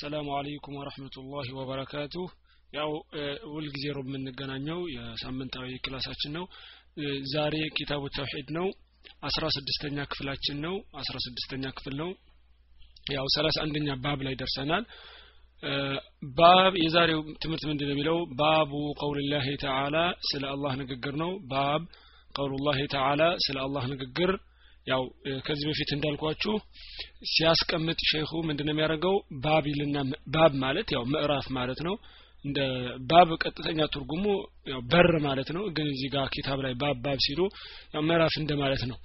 ሰላሙ አለይኩም ወረህመቱላሂ ወበረካቱ ያው ሁልጊዜ ሮብ የምንገናኘው የሳምንታዊ ክላሳችን ነው። ዛሬ ኪታቡ ተውሒድ ነው። አስራ ስድስተኛ ክፍላችን ነው። አስራ ስድስተኛ ክፍል ነው። ያው ሰላሳ አንደኛ ባብ ላይ ደርሰናል። ባብ የዛሬው ትምህርት ምንድን ነው የሚለው? ባቡ ቀውልላህ ተዓላ ስለ አላህ ንግግር ነው። ባብ ቀውሉላህ ተዓላ ስለ አላህ ንግግር ያው ከዚህ በፊት እንዳልኳችሁ ሲያስቀምጥ ሼኹ ምንድነው የሚያደርገው? ባብ ባብ ማለት ያው ምዕራፍ ማለት ነው። እንደ ባብ ቀጥተኛ ትርጉሙ ያው በር ማለት ነው። ግን እዚህ ጋር ኪታብ ላይ ባብ ባብ ሲሉ ያው ምዕራፍ እንደማለት ነው።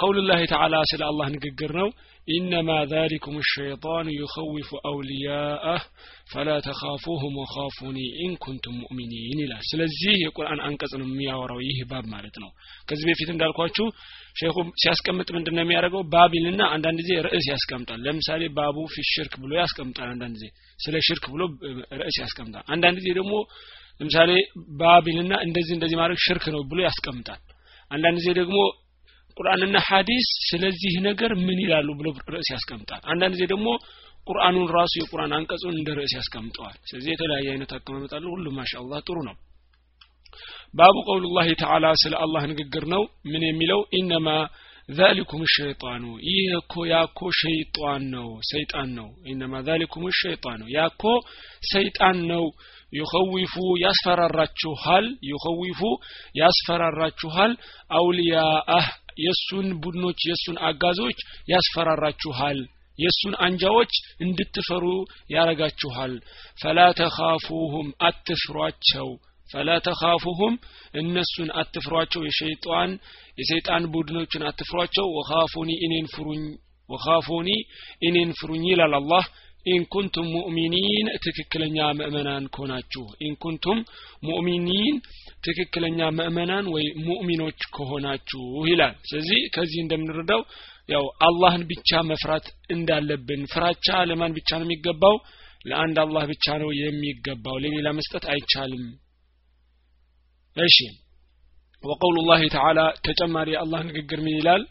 ቀውልላህ ተዓላ ስለ አላህ ንግግር ነው ኢነማ ذلكم الشيطان يخوف أولياءه فلا تخافوهم وخافوني إن كنتم مؤمنين ይላል ስለዚህ የቁርአን አንቀጽ ነው የሚያወራው ይህ ባብ ማለት ነው ከዚህ በፊት እንዳልኳችሁ ሼኹ ሲያስቀምጥ ምንድን ነው የሚያደርገው ባቢልና አንዳንድ ጊዜ ርዕስ ያስቀምጣል ለምሳሌ ባቡ ፊ ሽርክ ብሎ ያስቀምጣል አንዳንድ ጊዜ ስለ ሽርክ ብሎ ርዕስ ያስቀምጣል አንዳንድ ጊዜ ደግሞ ለምሳሌ ባቢልና እንደዚህ እንደዚህ ማድረግ ሽርክ ነው ብሎ ያስቀምጣል አንዳንድ ጊዜ ደግሞ ቁርአንና ሐዲስ ስለዚህ ነገር ምን ይላሉ ብሎ ርዕስ ያስቀምጣል። አንዳንድ ጊዜ ደግሞ ቁርአኑን ራሱ የቁርአን አንቀጹን እንደ ርዕስ ያስቀምጠዋል። ስለዚህ የተለያየ አይነት አቀማመጥ አለ ሁሉም ማሻአላህ ጥሩ ነው። ባቡ ቀውሉላህ ተዓላ ስለ አላህ ንግግር ነው። ምን የሚለው? ኢነማ ዛሊኩም ሸይጣኑ። ይህ እኮ ያኮ ሸይጣን ነው ሰይጣን ነው። ኢነማ ዛሊኩም ሸይጣኑ። ያኮ ሰይጣን ነው። ዩኸዊፉ ያስፈራራችኋል ዩኸዊፉ ያስፈራራችኋል። አውልያአህ የሱን ቡድኖች የሱን አጋዞች ያስፈራራችኋል። የሱን አንጃዎች እንድትፈሩ ያረጋችኋል فلا تخافوهم አትፍሯቸው። فلا تخافوهم እነሱን አትፍሯቸው። የሸይጣን የሰይጣን ቡድኖችን አትፍሯቸው። وخافون እኔን ፍሩኝ وخافون እኔን ፍሩኝ ይላል አላህ ኢንኩንቱም ሙእሚኒን ትክክለኛ ምእመናን ከሆናችሁ ኢንኩንቱም ሙእሚኒን ትክክለኛ ምእመናን ወይ ሙእሚኖች ከሆናችሁ ይላል ስለዚህ ከዚህ እንደምንረዳው ያው አላህን ብቻ መፍራት እንዳለብን ፍራቻ ለማን ብቻ ነው የሚገባው ለአንድ አላህ ብቻ ነው የሚገባው ለሌላ መስጠት አይቻልም እሺ وقول الله تعالى تجمع الله نقر من ይላል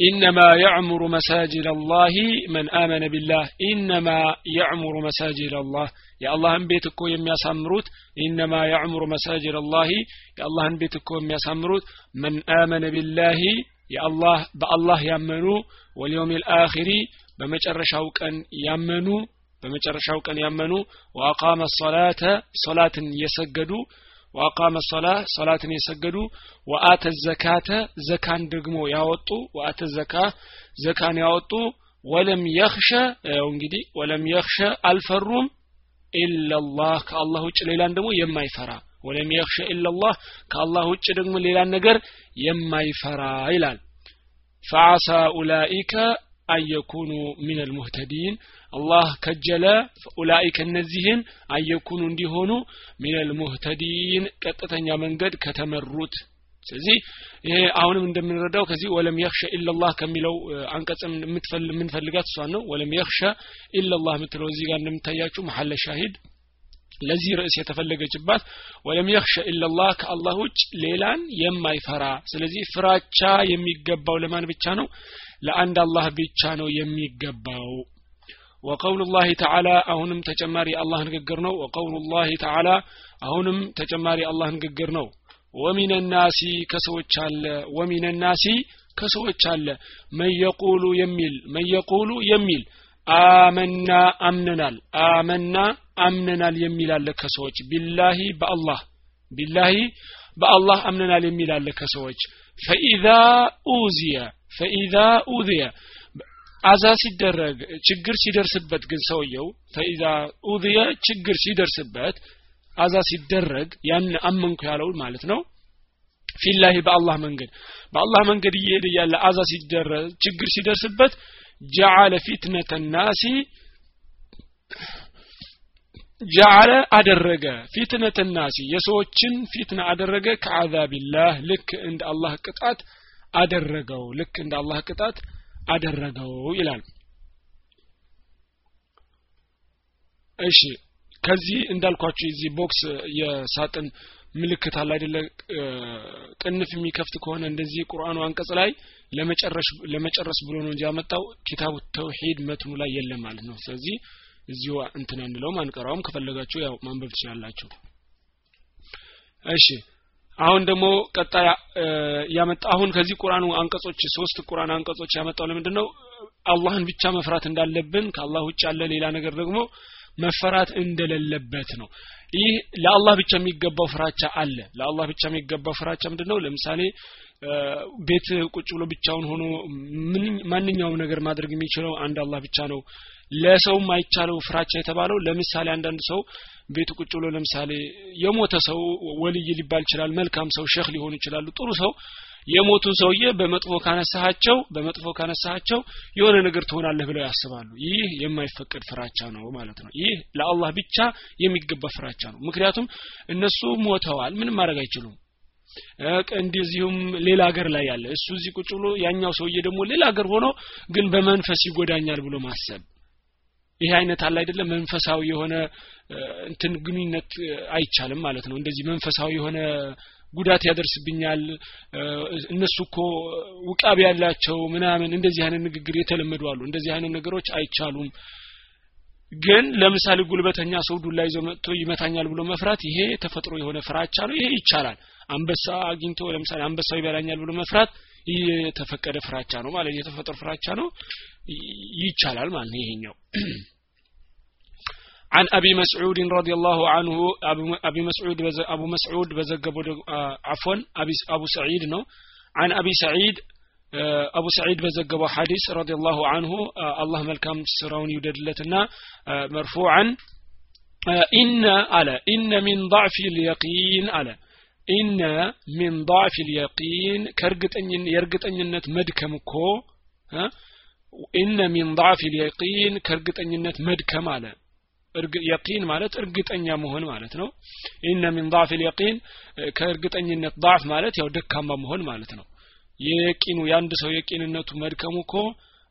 إنما يعمر مساجد الله من آمن بالله. إنما يعمر مساجد الله. يا الله أن بيتكو يم سمروت، إنما يعمر مساجد الله. يا الله أن بيتكو يم سمروت، من آمن بالله يا الله بالله يامنو. واليوم الآخر بمجر شوكا ያመኑ بمجر شوكا ያመኑ وأقام الصلاة صلاة የሰገዱ ወአቃመ ሰላ ሰላትን የሰገዱ ወአተ ዘካተ ዘካን ደግሞ ያወጡ ወአተ ዘካ ዘካን ያወጡ። ወለም የኽሸ ያው እንግዲህ ወለም የኽሸ አልፈሩም ኢላላህ ከአላህ ውጭ ሌላን ደግሞ የማይፈራ። ወለም የኽሸ ኢላላህ ከአላህ ውጭ ደግሞ ሌላን ነገር የማይፈራ ይላል። ፈዓሳ ኡላኢከ አየኩኑ ሚን አልሙህተዲን አላህ ከጀለ ኡላኢክ እነዚህን አየኩኑ እንዲሆኑ ሚን አልሙህተዲን ቀጥተኛ መንገድ ከተመሩት። ስለዚህ ይሄ አሁንም እንደምንረዳው ከዚህ ወለም የክሸ ኢላላህ ከሚለው አንቀጽም የምንፈልጋት እሷን ነው። ወለም የክሸ ኢላላህ የምትለው እዚህ ጋር እንደምታያችሁ መሐለ ሻሂድ ለዚህ ርዕስ የተፈለገችባት ወለም የክሸ ኢላላህ ከአላህ ውጭ ሌላን የማይፈራ። ስለዚህ ፍራቻ የሚገባው ለማን ብቻ ነው? ለአንድ አላህ ብቻ ነው የሚገባው وقول الله تعالى أهنم تجماري الله نقر نو وقول الله تعالى أهنم تجماري الله نقر نو ومن الناس كسوچ ومن الناس كسوچ من يقول يميل من يقول يميل آمنا أمننا آمنا أمننا يميل አለ ከሰዎች ቢላሂ በአላህ ቢላሂ በአላህ አምነናል የሚል አለ ከሰዎች ፈኢዛ ኡዚየ። አዛ ሲደረግ ችግር ሲደርስበት ግን ሰውየው ፈኢዛ ኡዝየ ችግር ሲደርስበት አዛ ሲደረግ ያን አመንኩ ያለው ማለት ነው። ፊላሂ በአላህ መንገድ። በአላህ መንገድ እየሄደ ያለ አዛ ሲደረግ ችግር ሲደርስበት جعل فتنة الناس جعل አደረገ። فتنة الناس የሰዎችን ፊትና አደረገ። كعذاب الله ልክ እንደ አላህ ቅጣት አደረገው። ልክ እንደ አላህ ቅጣት አደረገው ይላል። እሺ ከዚህ እንዳልኳቸው የዚህ box የሳጥን ምልክት አለ አይደለ? ቅንፍ የሚከፍት ከሆነ እንደዚህ ቁርአኑ አንቀጽ ላይ ለመጨረስ ብሎ ነው እንጂ ያመጣው ኪታቡ ተውሂድ መትኑ ላይ የለም ማለት ነው። ስለዚህ እዚሁ እንትን አንለውም አንቀራውም። ከፈለጋችሁ ያው ማንበብ ትችላላችሁ። እሺ አሁን ደግሞ ቀጣይ ያመጣ አሁን ከዚህ ቁርአኑ አንቀጾች ሶስት ቁርአን አንቀጾች ያመጣው ለምንድን ነው አላህን ብቻ መፍራት እንዳለብን ከአላህ ውጭ ያለ ሌላ ነገር ደግሞ መፈራት እንደሌለበት ነው። ይህ ለአላህ ብቻ የሚገባው ፍራቻ አለ። ለአላህ ብቻ የሚገባው ፍራቻ ምንድን ነው ለምሳሌ ቤት ቁጭ ብሎ ብቻውን ሆኖ ማንኛውም ነገር ማድረግ የሚችለው አንድ አላህ ብቻ ነው። ለሰው አይቻለው ፍራቻ የተባለው ለምሳሌ አንዳንድ ሰው ቤቱ ቁጭ ብሎ ለምሳሌ የሞተ ሰው ወልይ ሊባል ይችላል መልካም ሰው ሸህ ሊሆኑ ይችላሉ ጥሩ ሰው የሞቱን ሰውዬ በመጥፎ ካነሳሃቸው በመጥፎ ካነሳሃቸው የሆነ ነገር ትሆናለህ ብለው ያስባሉ። ይህ የማይፈቀድ ፍራቻ ነው ማለት ነው። ይህ ለአላህ ብቻ የሚገባ ፍራቻ ነው። ምክንያቱም እነሱ ሞተዋል ምንም ማድረግ አይችሉም። እንደዚሁም ሌላ ሀገር ላይ ያለ እሱ እዚህ ቁጭ ብሎ ያኛው ሰውዬ ደግሞ ሌላ ሀገር ሆኖ ግን በመንፈስ ይጎዳኛል ብሎ ማሰብ። ይሄ አይነት አለ አይደለም መንፈሳዊ የሆነ እንትን ግንኙነት አይቻልም ማለት ነው። እንደዚህ መንፈሳዊ የሆነ ጉዳት ያደርስብኛል። እነሱ እኮ ውቃቢ ያላቸው ምናምን እንደዚህ አይነት ንግግር የተለመዱ አሉ። እንደዚህ አይነት ነገሮች አይቻሉም። ግን ለምሳሌ ጉልበተኛ ሰው ዱላ ይዞ መጥቶ ይመታኛል ብሎ መፍራት ይሄ ተፈጥሮ የሆነ ፍራቻ ነው። ይሄ ይቻላል። አንበሳ አግኝቶ ለምሳሌ አንበሳው ይበላኛል ብሎ መፍራት የተፈቀደ ፍራቻ ነው ማለት የተፈጥሮ ፍራቻ ነው። ይቻላል ማለት ነው ይሄኛው عن أبي مسعود رضي الله عنه أبي مسعود بز أبو مسعود بزقبو آه، عفوا أبي أبو سعيد نو؟ عن أبي سعيد آه، أبو سعيد بزقبو حديث رضي الله عنه آه، الله ملكم سرون يدد لتنا مرفوعا إن على إن من ضعف اليقين على إن من ضعف اليقين كرقت أن يرقت أن ينت مدكم كو إن من ضعف اليقين كرقت أن ينت مدكم على የቂን ማለት እርግጠኛ መሆን ማለት ነው። ኢነ ሚን ضعፍ اليقين ከእርግጠኝነት ضعፍ ማለት ያው ደካማ መሆን ማለት ነው። የቂኑ የአንድ ሰው የቂንነቱ መድከሙ እኮ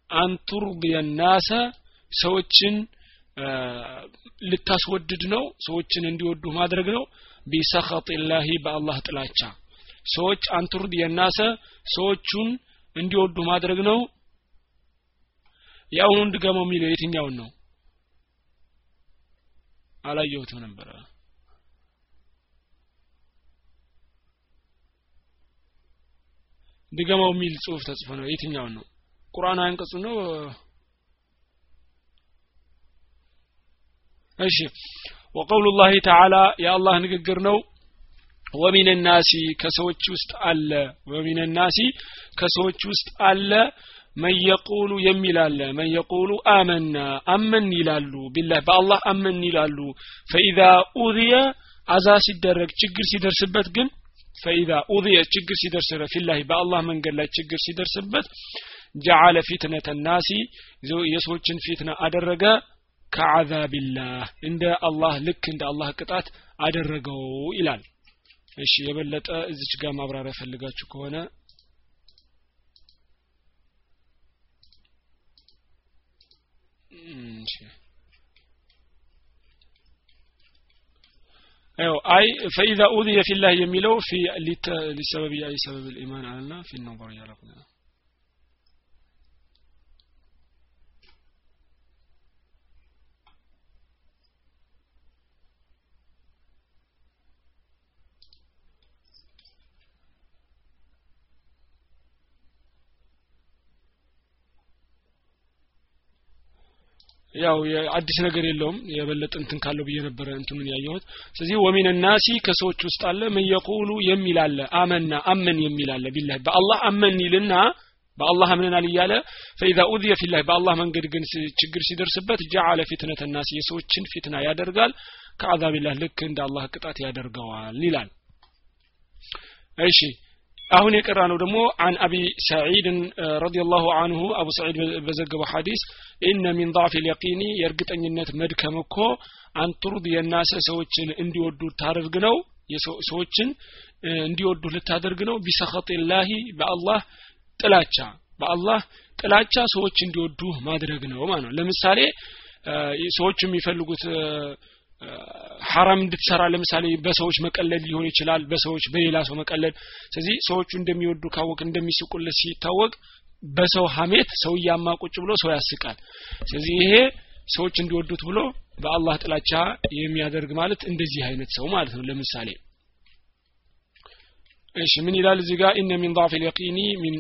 አንቱርዲየ ናሰ ሰዎችን ልታስወድድ ነው ሰዎችን እንዲወዱ ማድረግ ነው። ቢሰኸጥ ላሂ በአላህ ጥላቻ። ሰዎች አንቱርድ የናሰ ሰዎቹን እንዲወዱ ማድረግ ነው። የአሁኑን ድገመው የሚለው የትኛውን ነው? አላየሁትም ነበረ። ድገማው የሚል ጽሁፍ ተጽፎ ነው። የትኛውን ነው? ቁርአን አንቀጹ ነው? እሺ። ወቀውሉ ላህ ተዓላ የአላህ ንግግር ነው። ወሚን ናሲ ከሰዎች ውስጥ አለ። ወሚን ናሲ ከሰዎች ውስጥ አለ መን የቁሉ የሚል አለ። መን የቁሉ አመና አመን ይላሉ። ቢላህ በአላህ አመን ይላሉ። ፈኢዛ ኡዝየ አዛ ሲደረግ ችግር ሲደርስበት ግን ፈኢዛ ኡዝየ ችግር ሲደርስ ፊላህ በአላህ መንገድ ላይ ችግር ሲደርስበት ጀዓለ ፊትነተ ናሲ የሰዎችን ፊትና አደረገ። ከዓዛቢላህ እንደ አላህ ልክ እንደ አላህ ቅጣት አደረገው ይላል። እሺ የበለጠ እዚች ጋር ማብራሪያ ፈልጋችሁ ከሆነ أيوة أي فإذا أوذي في الله يميله في لسبب أي سبب الإيمان على الله في النظر ربنا. ያው አዲስ ነገር የለውም። የበለጠ እንትን ካለው ብዬ ነበረ እንትኑን ያየሁት። ስለዚህ ወሚን ናሲ ከሰዎች ውስጥ አለ። ምን የቁሉ የሚል አለ። አመና አመን የሚል አለ። ቢላህ በአላህ አመን ይልና በአላህ አምነናል እያለ ፈኢዛ ኡዝየ ፊላህ በአላህ መንገድ ግን ችግር ሲደርስበት ጀዓለ ፊትነተ ናስ የሰዎችን ፊትና ያደርጋል። ከአዛቢላህ ልክ እንደ አላህ ቅጣት ያደርገዋል ይላል። እሺ አሁን የቀራ ነው ደግሞ አን አቢ ሰዒድን ረዲየላሁ አንሁ አቡ ሰዒድ በዘገበው ሐዲስ ኢነ ሚን ضعፍ اليقين የእርግጠኝነት መድከም እኮ አንቱርድ የናሰ ሰዎችን እንዲወዱ ታደርግ ነው ሰዎችን እንዲወዱ ልታደርግ ነው። ቢሰኸጢላሂ በአላህ ጥላቻ በአላህ ጥላቻ ሰዎች እንዲወዱ ማድረግ ነው ማለት ነው። ለምሳሌ ሰዎች የሚፈልጉት ሐራም እንድትሰራ ለምሳሌ በሰዎች መቀለድ ሊሆን ይችላል በሰዎች በሌላ ሰው መቀለድ ስለዚህ ሰዎቹ እንደሚወዱ ካወቅ እንደሚስቁለት ሲታወቅ በሰው ሀሜት ሰው እያማ ቁጭ ብሎ ሰው ያስቃል ስለዚህ ይሄ ሰዎች እንዲወዱት ብሎ በአላህ ጥላቻ የሚያደርግ ማለት እንደዚህ አይነት ሰው ማለት ነው ለምሳሌ እሺ ምን ይላል እዚህ ጋር ኢነ ሚን ضعف اليقين من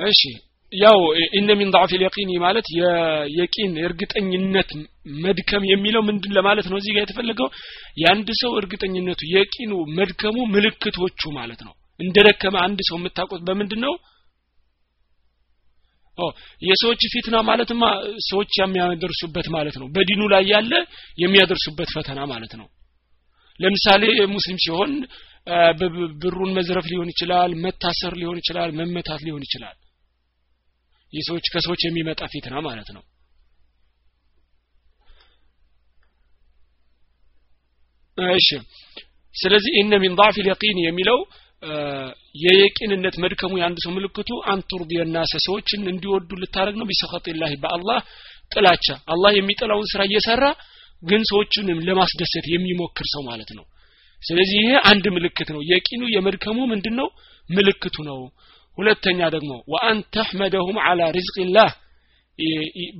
እሺ ያው ኢነ ሚን ضعف اليقين ማለት የየቂን እርግጠኝነት መድከም የሚለው ምንድን ለማለት ነው እዚህ ጋር የተፈለገው የአንድ ሰው እርግጠኝነቱ የቂኑ መድከሙ ምልክቶቹ ማለት ነው እንደደከመ አንድ ሰው የምታውቁት በምንድን ነው ኦ የሰዎች ፊትና ማለትማ ሰዎች የሚያደርሱበት ማለት ነው በዲኑ ላይ ያለ የሚያደርሱበት ፈተና ማለት ነው ለምሳሌ ሙስሊም ሲሆን ብሩን መዝረፍ ሊሆን ይችላል መታሰር ሊሆን ይችላል መመታት ሊሆን ይችላል የሰዎች ከሰዎች የሚመጣ ፊትና ማለት ነው እሺ ስለዚህ ኢነ ሚን ضعف اليقين የሚለው የየቂንነት መድከሙ የአንድ ሰው ምልክቱ አንቱር ቢየናሰ ሰዎችን እንዲወዱ ልታደረግ ነው ቢሰኸጢላህ በአላህ ጥላቻ አላህ የሚጠላውን ስራ እየሰራ ግን ሰዎችንም ለማስደሰት የሚሞክር ሰው ማለት ነው ስለዚህ ይሄ አንድ ምልክት ነው የቂኑ የመድከሙ ምንድን ነው ምልክቱ ነው ሁለተኛ ደግሞ ወአን ተሕመደሁም አላ ሪዝቅላህ።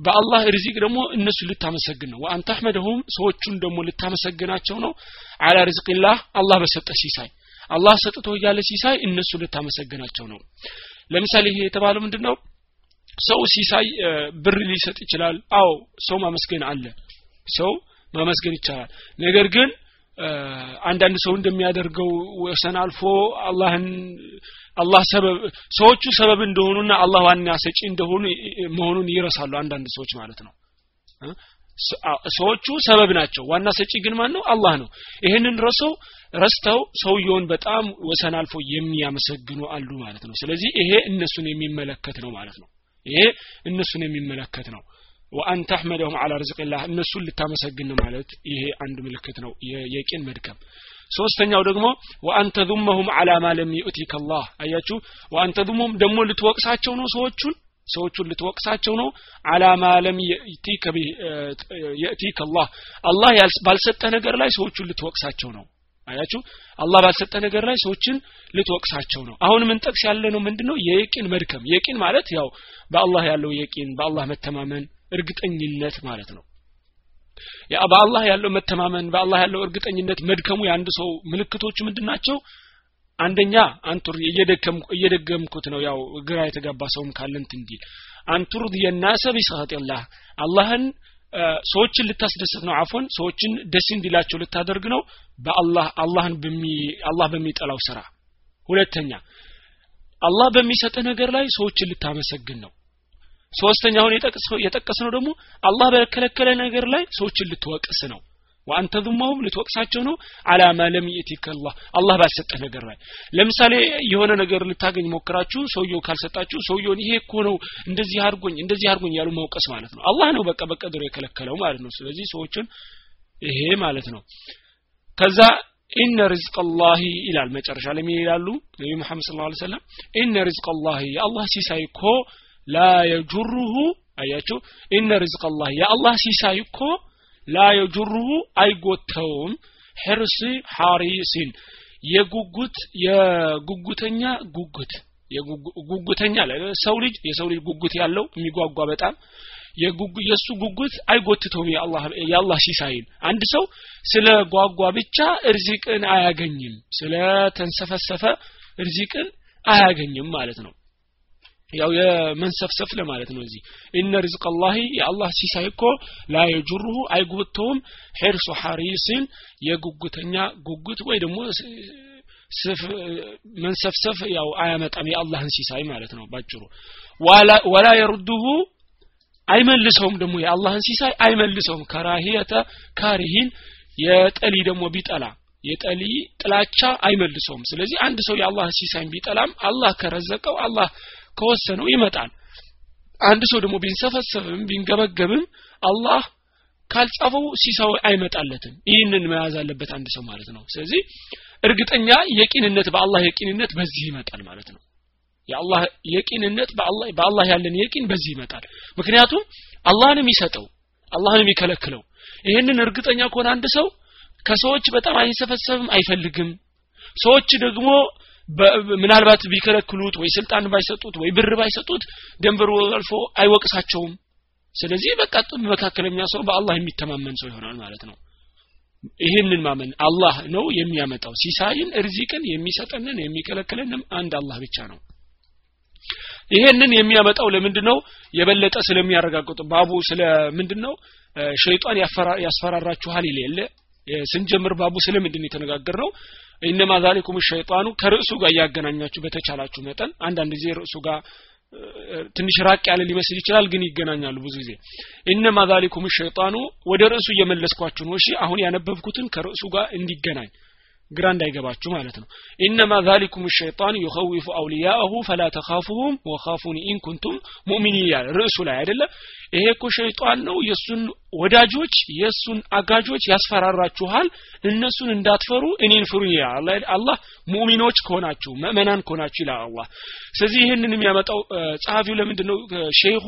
በአላህ ሪዚቅ ደግሞ እነሱ ልታመሰግን ነው። ወአን ተሕመደሁም ሰዎቹን ደግሞ ልታመሰግናቸው ነው። አላ ሪዝቅላህ አላህ በሰጠ ሲሳይ አላህ ሰጥቶ እያለ ሲሳይ እነሱ ልታመሰግናቸው ነው። ለምሳሌ ይሄ የተባለው ምንድን ነው ሰው ሲሳይ ብር ሊሰጥ ይችላል። አዎ ሰው ማመስገን አለ። ሰው ማመስገን ይቻላል። ነገር ግን አንዳንድ ሰው እንደሚያደርገው ወሰን አልፎ አላህን አላህ ሰበብ ሰዎቹ ሰበብ እንደሆኑና አላህ ዋና ሰጪ እንደሆኑ መሆኑን ይረሳሉ አንዳንድ ሰዎች ማለት ነው። ሰዎቹ ሰበብ ናቸው። ዋና ሰጪ ግን ማን ነው? አላህ ነው። ይህንን ረሰው ረስተው ሰውየውን በጣም ወሰን አልፎ የሚያመሰግኑ አሉ ማለት ነው። ስለዚህ ይሄ እነሱን የሚመለከት ነው ማለት ነው። ይሄ እነሱን የሚመለከት ነው ወአን ተሕመደሁም አላ ርዝቅላህ እነሱን ልታመሰግን ማለት ይሄ አንድ ምልክት ነው የቂን መድከም። ሶስተኛው ደግሞ ወአን ተዙመሁም አላ ማ ለም ዩእቲከ አላህ አያችሁ? ወአን ተዙመሁም ደግሞ ልትወቅሳቸው ነው ሰዎቹን ሰዎቹን ልትወቅሳቸው ነው። አላ ማ ለም የእቲከ አላህ አላህ ባልሰጠ ነገር ላይ ሰዎቹን ልትወቅሳቸው ነው። አያችሁ? አላህ ባልሰጠ ነገር ላይ ሰዎችን ልትወቅሳቸው ነው። አሁን ምን ጠቅስ ያለ ነው? ምንድነው? የቂን መድከም። የቂን ማለት ያው በአላህ ያለው የቂን በአላህ መተማመን እርግጠኝነት ማለት ነው። ያ በአላህ ያለው መተማመን በአላህ ያለው እርግጠኝነት መድከሙ የአንድ ሰው ምልክቶቹ ምንድን ናቸው? አንደኛ አንቱር እየደገምኩት ነው ያው ግራ የተጋባ ሰውም ካለንት እንዲል። አንቱር የናሰ ቢሰኸጢላህ አላህን ሰዎችን ልታስደስት ነው አፎን ሰዎችን ደስ እንዲላቸው ልታደርግ ነው በአላህ አላህን አላህ በሚጠላው ስራ። ሁለተኛ አላህ በሚሰጥ ነገር ላይ ሰዎችን ልታመሰግን ነው ሶስተኛውን የጠቀስ ነው ደግሞ አላህ በከለከለ ነገር ላይ ሰዎችን ልትወቅስ ነው። ወአንተ ዙማሁም ልትወቅሳቸው ነው። አላማ ለም ይእቲከ አላህ። ባልሰጠህ ነገር ላይ። ለምሳሌ የሆነ ነገር ልታገኝ ሞክራችሁ ሰውየው ካልሰጣችሁ ሰውየውን ይሄ እኮ ነው እንደዚህ አድርጎኝ እንደዚህ አድርጎኝ ያሉ መውቀስ ማለት ነው። አላህ ነው በቃ በቀድሮ የከለከለው ማለት ነው። ስለዚህ ሰዎችን ይሄ ማለት ነው። ከዛ ኢነ ሪዝቅ ላሂ ይላል መጨረሻ ላይ ይላሉ? ነቢዩ መሐመድ ስለ ላ ሰለም ኢነ ሪዝቅ ላሂ የአላህ ሲሳይ እኮ ላ የጁሩሁ አያችሁ? ኢነ ሪዝቅ ላህ የአላህ ሲሳይ እኮ ላ የጁሩሁ አይጎተውም። ሕርሲ ሐሪሲን የጉጉት የጉጉተኛ ጉጉት ጉጉተኛ ሰው ልጅ የሰው ልጅ ጉጉት ያለው የሚጓጓ በጣም የእሱ ጉጉት አይጎትተውም። የአላህ ሲሳይን አንድ ሰው ስለ ጓጓ ብቻ እርዚቅን አያገኝም። ስለ ተንሰፈሰፈ እርዚቅን አያገኝም ማለት ነው ያው የመንሰፍሰፍ ለማለት ነው እዚህ። ኢነ ሪዝቅ ላሂ የአላህ ሲሳይ እኮ ላ የጁሩሁ አይጉተውም ሒርሱ ሐሪስን የጉጉተኛ ጉጉት ወይ ደግሞ መንሰፍሰፍ ያው አያመጣም የአላህን ሲሳይ ማለት ነው ባጭሩ። ወላ የሩድሁ አይመልሰውም ደግሞ የአላህን ሲሳይ አይመልሰውም። ከራሂየተ ካሪሂን የጠሊ ደግሞ ቢጠላ የጠሊ ጥላቻ አይመልሰውም። ስለዚህ አንድ ሰው የአላህ ሲሳይን ቢጠላም አላህ ከረዘቀው አላህ ከወሰነው ይመጣል። አንድ ሰው ደግሞ ቢንሰፈሰፍም ቢንገበገብም አላህ ካልጻፈው ሲሳው አይመጣለትም። ይህንን መያዝ አለበት አንድ ሰው ማለት ነው። ስለዚህ እርግጠኛ የቂንነት በአላህ የቂንነት በዚህ ይመጣል ማለት ነው። የአላህ የቂንነት በአላህ ያለን የቂን በዚህ ይመጣል። ምክንያቱም አላህን የሚሰጠው አላህን የሚከለክለው ይህንን እርግጠኛ ከሆነ አንድ ሰው ከሰዎች በጣም አይሰፈሰብም አይፈልግም። ሰዎች ደግሞ ምናልባት ቢከለክሉት ወይ ስልጣን ባይሰጡት ወይ ብር ባይሰጡት ደንበሩ አልፎ አይወቅሳቸውም። ስለዚህ በቃ መካከለኛ ሰው በአላህ የሚተማመን ሰው ይሆናል ማለት ነው። ይህንን ማመን አላህ ነው የሚያመጣው። ሲሳይን እርዚቅን የሚሰጠንን የሚከለክለንም አንድ አላህ ብቻ ነው። ይሄንን የሚያመጣው ለምንድን ነው የበለጠ ስለሚያረጋግጡ። ባቡ ስለ ምንድን ነው ሸይጣን ያስፈራራችኋል ይል ስንጀምር ባቡ ስለምንድን የተነጋገር ነው ኢነማ ዛሊኩም ሸይጣኑ ከርዕሱ ጋር እያገናኛችሁ በተቻላችሁ መጠን አንዳንድ ጊዜ ርዕሱ ጋር ትንሽ ራቅ ያለ ሊመስል ይችላል ግን ይገናኛሉ ብዙ ጊዜ። ኢነማ ዛሊኩም ሸይጣኑ ወደ ርዕሱ እየመለስኳችሁ ነው። እሺ አሁን ያነበብኩትን ከርዕሱ ጋር እንዲገናኝ ግራ እንዳይገባችሁ ማለት ነው። إنما ذلكم الشيطان يخوف أولياءه فلا تخافوهم وخافون إن كنتم مؤمنين ያለ ርዕሱ ላይ አይደለ? ይሄ እኮ ሸይጣን ነው። የእሱን ወዳጆች የእሱን አጋዦች ያስፈራራችኋል። እነሱን እንዳትፈሩ እኔን ፍሩ ይላል አላህ ሙእሚኖች ከሆናችሁ ምእመናን ከሆናችሁ ይላል አላህ። ስለዚህ ይህንን የሚያመጣው ጸሐፊው ለምንድን ነው ሼኹ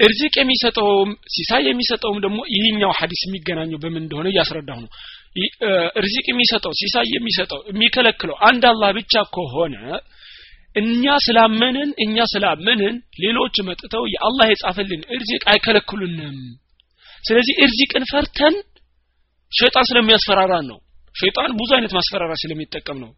እርዚቅ የሚሰጠውም ሲሳይ የሚሰጠውም ደግሞ ይህኛው ሀዲስ የሚገናኘው በምን እንደሆነ እያስረዳሁ ነው ርዚቅ የሚሰጠው ሲሳይ የሚሰጠው የሚከለክለው አንድ አላህ ብቻ ከሆነ እኛ ስላመንን እኛ ስላመንን ሌሎች መጥተው የአላህ የጻፈልን እርዚቅ አይከለክሉንም። ስለዚህ እርዚቅን ፈርተን ሸይጣን ስለሚያስፈራራን ነው። ሸይጣን ብዙ አይነት ማስፈራራ ስለሚጠቀም ነው።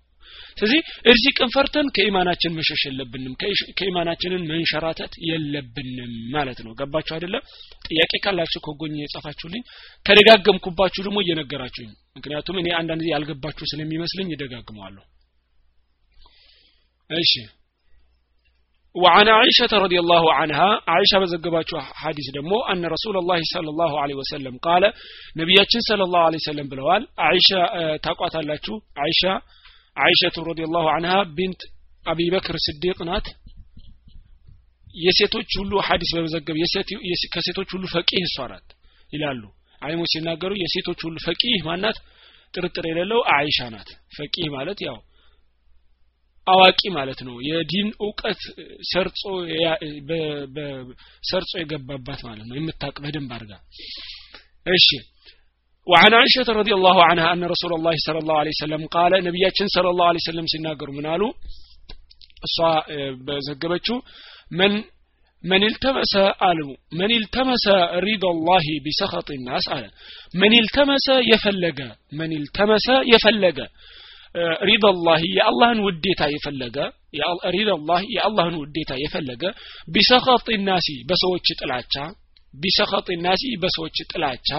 ስለዚህ እርዚቅን ፈርተን ከኢማናችን መሸሽ የለብንም። ከኢማናችንን መንሸራተት የለብንም ማለት ነው። ገባችሁ አይደለም ጥያቄ ካላችሁ ከጎኝ የጻፋችሁልኝ ከደጋገምኩባችሁ ደግሞ እየነገራችሁኝ ምክንያቱም እኔ አንዳንድ ጊዜ ያልገባችሁ ስለሚመስልኝ ይደጋግመዋለሁ እሺ وعن عائشة رضي الله عنها عائشة بزقباتشو حديث دمو أن رسول الله صلى الله عليه وسلم قال نبياتنا صلى الله عليه وسلم بلوال عائشة تقوات الله عائشة አይሸቱ ረዲየላሁ አንሃ ቢንት አቢ በክር ስዲቅ ናት የሴቶች ሁሉ ሀዲስ በመዘገብ ከሴቶች ሁሉ ፈቂህ እሷ ናት ይላሉ አይሞ ሲናገሩ የሴቶች ሁሉ ፈቂህ ማናት ጥርጥር የሌለው አይሻ ናት ፈቂህ ማለት ያው አዋቂ ማለት ነው የዲን እውቀት ሰርጾ ሰርጾ የገባባት ማለት ነው የምታቅ በደንብ አድርጋ እሺ وعن عائشة رضي الله عنها أن رسول الله صلى الله عليه وسلم قال نبياتنا صلى الله عليه وسلم سيناقر منالو እሷ በዘገበችው من من التمس አሉ من التمس رضا الله بسخط الناس አለ من التمس የፈለገ من التمس የፈለገ ሪዳ ላህ የአላህን ውዴታ የፈለገ ሪዳ ላህ የአላህን ውዴታ የፈለገ ቢሰኸጥ ናሲ በሰዎች ጥላቻ ቢሰኸጥ ናሲ በሰዎች ጥላቻ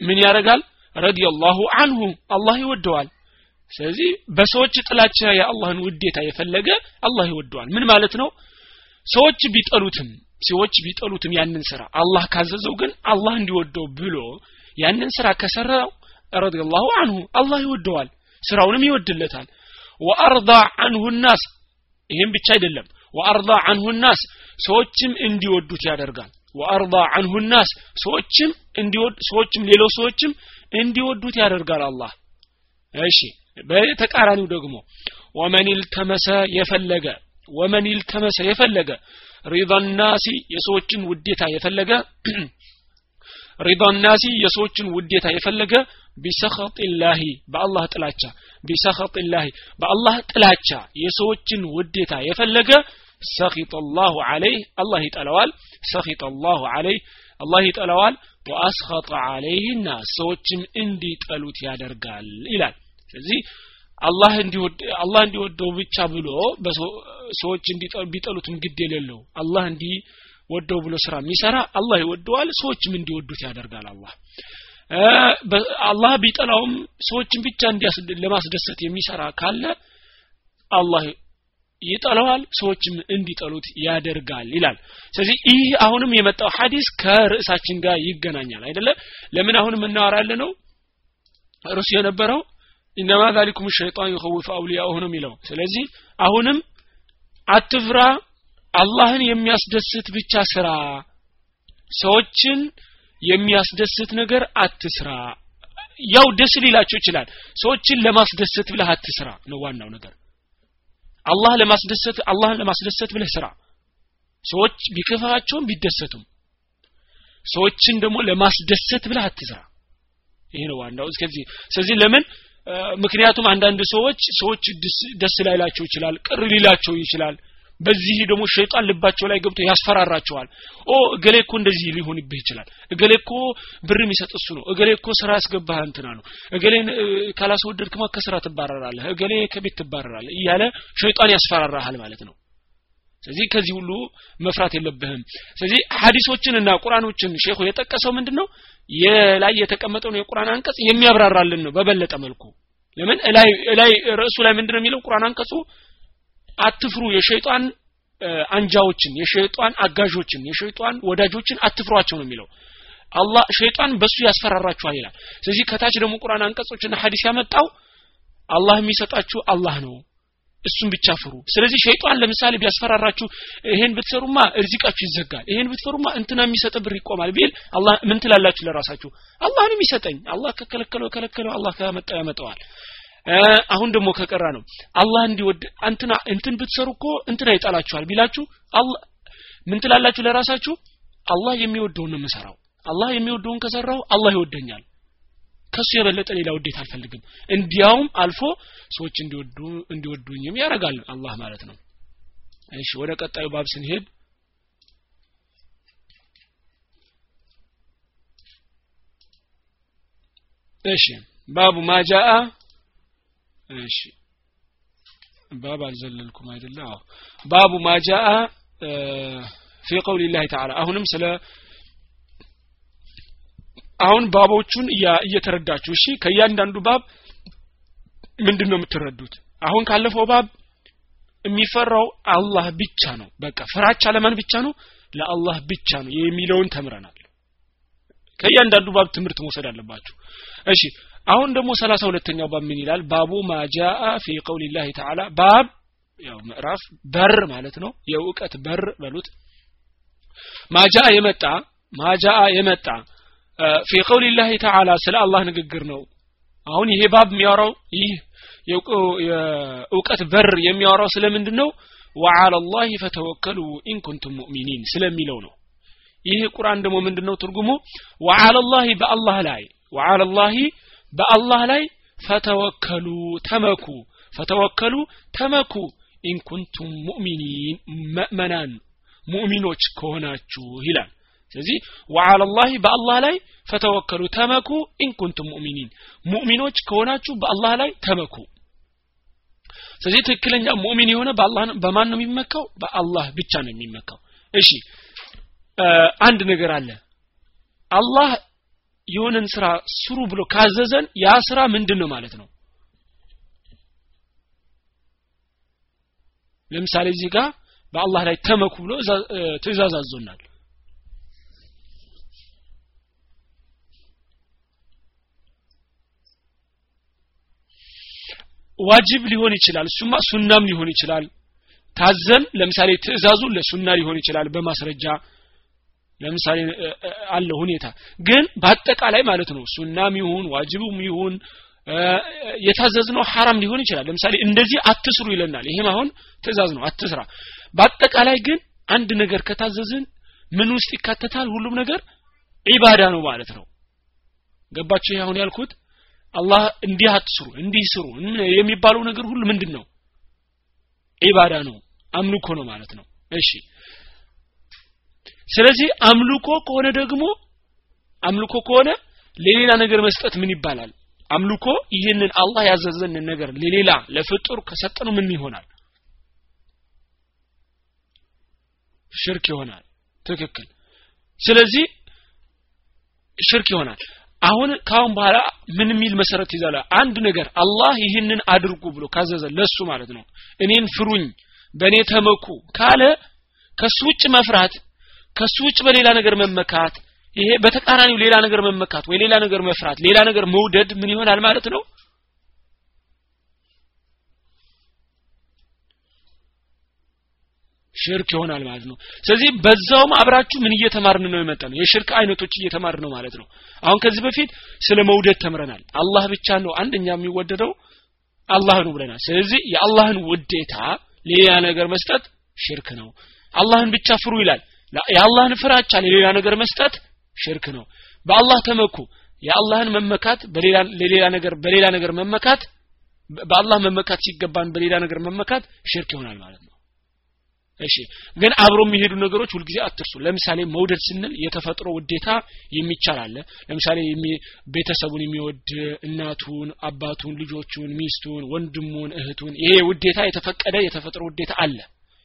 ምን ያደርጋል ረዲየላሁ አንሁ አላህ ይወደዋል ስለዚህ በሰዎች ጥላቻ የአላህን ውዴታ የፈለገ አላህ ይወደዋል። ምን ማለት ነው? ሰዎች ቢጠሉትም ሰዎች ቢጠሉትም ያንን ስራ አላህ ካዘዘው ግን አላህ እንዲወደው ብሎ ያንን ስራ ከሰራው ረዲየላሁ አንሁ አላህ ይወደዋል ስራውንም ይወድለታል። ወአርዳ አንሁ ናስ ይህም ብቻ አይደለም። ወአርዳ አንሁ ናስ ሰዎችም እንዲወዱት ያደርጋል። ወአርዳ አንሁ ናስ ሰዎችም እንዲወድ ሰዎችም ሌሎች ሰዎችም እንዲወዱት ያደርጋል አላህ። እሺ በተቃራኒው ደግሞ ወመን ኢልተመሰ የፈለገ ወመን ኢልተመሰ የፈለገ ሪዳ ናሲ የሰዎችን ውዴታ የፈለገ ሪዳ ናሲ የሰዎችን ውዴታ የፈለገ ቢሰኸጥ ላሂ በአላህ ጥላቻ ቢሰኸጥ ላሂ በአላህ ጥላቻ የሰዎችን ውዴታ የፈለገ ሰኺጠ ላሁ አለይህ አላህ ይጠለዋል ሰኺጠ ላሁ አለይህ አላህ ይጠለዋል ወአስኸጠ አለይህ ናስ ሰዎችም እንዲጠሉት ያደርጋል ይላል ስለዚህ አላህ አላህ እንዲወደው ብቻ ብሎ ሰዎች ቢጠሉትም ግድ የሌለው አላህ እንዲ ወደው ብሎ ስራ የሚሰራ አላህ ይወደዋል ሰዎችም እንዲወዱት ያደርጋል አላህ። አላህ ቢጠላውም ሰዎችን ብቻ ለማስደሰት የሚሰራ ካለ አላህ ይጠለዋል ሰዎችም እንዲጠሉት ያደርጋል ይላል። ስለዚህ ይህ አሁንም የመጣው ሀዲስ ከርዕሳችን ጋር ይገናኛል አይደለ? ለምን አሁንም እናወራለ ነው ርዕሱ የነበረው ኢነማ ዛሊኩም ሸይጣን ይኸውፍ አውሊያሁ ነው የሚለው። ስለዚህ አሁንም አትፍራ አላህን የሚያስደስት ብቻ ስራ ሰዎችን የሚያስደስት ነገር አትስራ። ያው ደስ ሊላቸው ይችላል። ሰዎችን ለማስደሰት ብለህ አትስራ ነው ዋናው ነገር። አላህ ለማስደሰት አላህን ለማስደሰት ብለህ ስራ። ሰዎች ቢከፋቸውም ቢደሰቱም ሰዎችን ደግሞ ለማስደሰት ብለህ አትስራ። ይሄ ነው ዋናው። እስከዚህ ስለዚህ ለምን ምክንያቱም አንዳንድ ሰዎች ሰዎች ደስ ላይላቸው ይችላል ቅር ሊላቸው ይችላል። በዚህ ደግሞ ሸይጣን ልባቸው ላይ ገብቶ ያስፈራራቸዋል። ኦ እገሌ እኮ እንደዚህ ሊሆንብህ ይችላል። እገሌ እኮ ብር የሚሰጥ እሱ ነው። እገሌ እኮ ስራ ያስገባህ እንትና ነው እገሌን ካላስወደድክማ ከስራ ትባረራለህ። እገሌ ከቤት ትባረራለህ እያለ ሸይጣን ያስፈራራሃል ማለት ነው። ስለዚህ ከዚህ ሁሉ መፍራት የለብህም። ስለዚህ ሀዲሶችን እና ቁርአኖችን ሼኹ የጠቀሰው ምንድን ነው የላይ የተቀመጠውን የቁርአን አንቀጽ የሚያብራራልን ነው በበለጠ መልኩ ለምን? እላይ እላይ ርዕሱ ላይ ምንድነው የሚለው? ቁርአን አንቀጹ አትፍሩ የሸይጣን አንጃዎችን የሸይጣን አጋዦችን የሸይጣን ወዳጆችን አትፍሯቸው ነው የሚለው። አላህ ሸይጣን በሱ ያስፈራራችኋል ይላል። ስለዚህ ከታች ደግሞ ቁርአን አንቀጾችና ሐዲስ ያመጣው አላህ የሚሰጣችሁ አላህ ነው እሱን ብቻ ፍሩ። ስለዚህ ሸይጣን ለምሳሌ ቢያስፈራራችሁ ይሄን ብትሰሩማ እርዚቃችሁ ይዘጋል ይሄን ብትፈሩማ እንትና የሚሰጥ ብር ይቆማል ቢል አላህ ምን ትላላችሁ ለራሳችሁ? አላህ ነው አላህ ከከለከለው ከለከለው አላህ ከመጣው ያመጣዋል አሁን ደግሞ ከቀራ ነው። አላህ እንዲወድ እንትና እንትን ብትሰሩ እኮ እንትና ይጠላችኋል ቢላችሁ አላህ ምን ትላላችሁ ለራሳችሁ? አላህ የሚወደውን ነው የምሰራው። አላህ የሚወደውን ከሰራው አላህ ይወደኛል። ከሱ የበለጠ ሌላ ውዴት አልፈልግም። እንዲያውም አልፎ ሰዎች እንዲወዱ እንዲወዱኝም ያደርጋል አላህ ማለት ነው። እሺ ወደ ቀጣዩ ባብ ስንሄድ እሺ ባቡ ማጃአ እሺ። ባብ አልዘለልኩም አይደለ? አዎ። ባቡ ማጃአ ፊ ቀውሊ ላህ ተዓላ። አሁንም ስለ አሁን ባቦቹን እየተረዳችሁ። እሺ ከእያንዳንዱ ባብ ምንድን ነው የምትረዱት? አሁን ካለፈው ባብ የሚፈራው አላህ ብቻ ነው። በቃ ፍራቻ ለማን ብቻ ነው? ለአላህ ብቻ ነው። የሚለውን ተምረናል። ከእያንዳንዱ ባብ ትምህርት መውሰድ አለባችሁ። እሺ አሁን ደግሞ ሰላሳ ሁለተኛው ባብ ምን ይላል? باب ما جاء في قول الله تعالى። ባብ ያው ምዕራፍ በር ማለት ነው። የእውቀት በር በሉት። ما جاء የመጣ ما جاء የመጣ في قول الله تعالى ስለ አላህ ንግግር ነው። አሁን ይሄ ባብ የሚያወራው ይህ የእውቀት በር የሚያወራው ስለምንድን ነው وعلى الله فتوكلوا إن كنتم مؤمنين ስለሚለው ነው። ይህ ቁርአን ደግሞ ምንድን ነው ትርጉሙ? وعلى الله በአላህ ላይ وعلى الله በአላህ ላይ فتوكلوا ተመኩ። فتوكلوا ተመኩ። إن كنتم مؤمنين ምእመናን ሙእሚኖች ከሆናችሁ ይላል። ስለዚህ وعلى الله በአላህ ላይ فتوكلوا ተመኩ። إن كنتم مؤمنين ሙእሚኖች ከሆናችሁ በአላህ ላይ ተመኩ። ስለዚህ ትክክለኛ ሙእሚን የሆነ በማን ነው የሚመካው? በአላህ ብቻ ነው የሚመካው። እሺ አንድ ነገር አለ። አላህ የሆነን ስራ ስሩ ብሎ ካዘዘን ያ ስራ ምንድን ነው ማለት ነው? ለምሳሌ እዚህ ጋር በአላህ ላይ ተመኩ ብሎ ትእዛዝ አዞናል። ዋጅብ ሊሆን ይችላል እሱማ ሱናም ሊሆን ይችላል። ታዘን ለምሳሌ ትእዛዙ ለሱና ሊሆን ይችላል በማስረጃ ለምሳሌ አለ ሁኔታ። ግን በአጠቃላይ ማለት ነው ሱናም ይሁን ዋጅቡም ይሁን የታዘዝነው ሐራም ሊሆን ይችላል። ለምሳሌ እንደዚህ አትስሩ ይለናል። ይሄም አሁን ትእዛዝ ነው አትስራ። በአጠቃላይ ግን አንድ ነገር ከታዘዝን ምን ውስጥ ይካተታል? ሁሉም ነገር ዒባዳ ነው ማለት ነው። ገባችሁ? አሁን ያልኩት አላህ እንዲህ አትስሩ እንዲህ ስሩ የሚባለው ነገር ሁሉ ምንድን ነው ዒባዳ ነው አምልኮ ነው ማለት ነው። እሺ ስለዚህ አምልኮ ከሆነ ደግሞ አምልኮ ከሆነ ለሌላ ነገር መስጠት ምን ይባላል? አምልኮ ይህንን አላህ ያዘዘንን ነገር ለሌላ ለፍጡር ከሰጠነው ምን ይሆናል? ሽርክ ይሆናል። ትክክል። ስለዚህ ሽርክ ይሆናል። አሁን ካሁን በኋላ ምን የሚል መሰረት ይዛለ አንድ ነገር አላህ ይህንን አድርጉ ብሎ ካዘዘ ለሱ ማለት ነው። እኔን ፍሩኝ በእኔ ተመኩ ካለ ከሱ ውጭ መፍራት ከሱ ውጭ በሌላ ነገር መመካት ይሄ በተቃራኒው ሌላ ነገር መመካት ወይ ሌላ ነገር መፍራት ሌላ ነገር መውደድ ምን ይሆናል ማለት ነው? ሽርክ ይሆናል ማለት ነው። ስለዚህ በዛውም አብራችሁ ምን እየተማርን ነው የመጣ ነው የሽርክ አይነቶች እየተማርን ነው ማለት ነው። አሁን ከዚህ በፊት ስለ መውደድ ተምረናል። አላህ ብቻ ነው አንደኛ የሚወደደው አላህ ነው ብለናል። ስለዚህ የአላህን ውዴታ ሌላ ነገር መስጠት ሽርክ ነው። አላህን ብቻ ፍሩ ይላል የአላህን ፍራቻ ለሌላ ነገር መስጠት ሽርክ ነው። በአላህ ተመኩ። የአላህን መመካት በሌላ ነገር በሌላ ነገር መመካት በአላህ መመካት ሲገባን በሌላ ነገር መመካት ሽርክ ይሆናል ማለት ነው። እሺ ግን አብሮ የሚሄዱ ነገሮች ሁልጊዜ አትርሱ። ለምሳሌ መውደድ ስንል የተፈጥሮ ውዴታ የሚቻል አለ። ለምሳሌ ቤተሰቡን የሚወድ እናቱን አባቱን ልጆቹን ሚስቱን ወንድሙን እህቱን ይሄ ውዴታ የተፈቀደ የተፈጥሮ ውዴታ አለ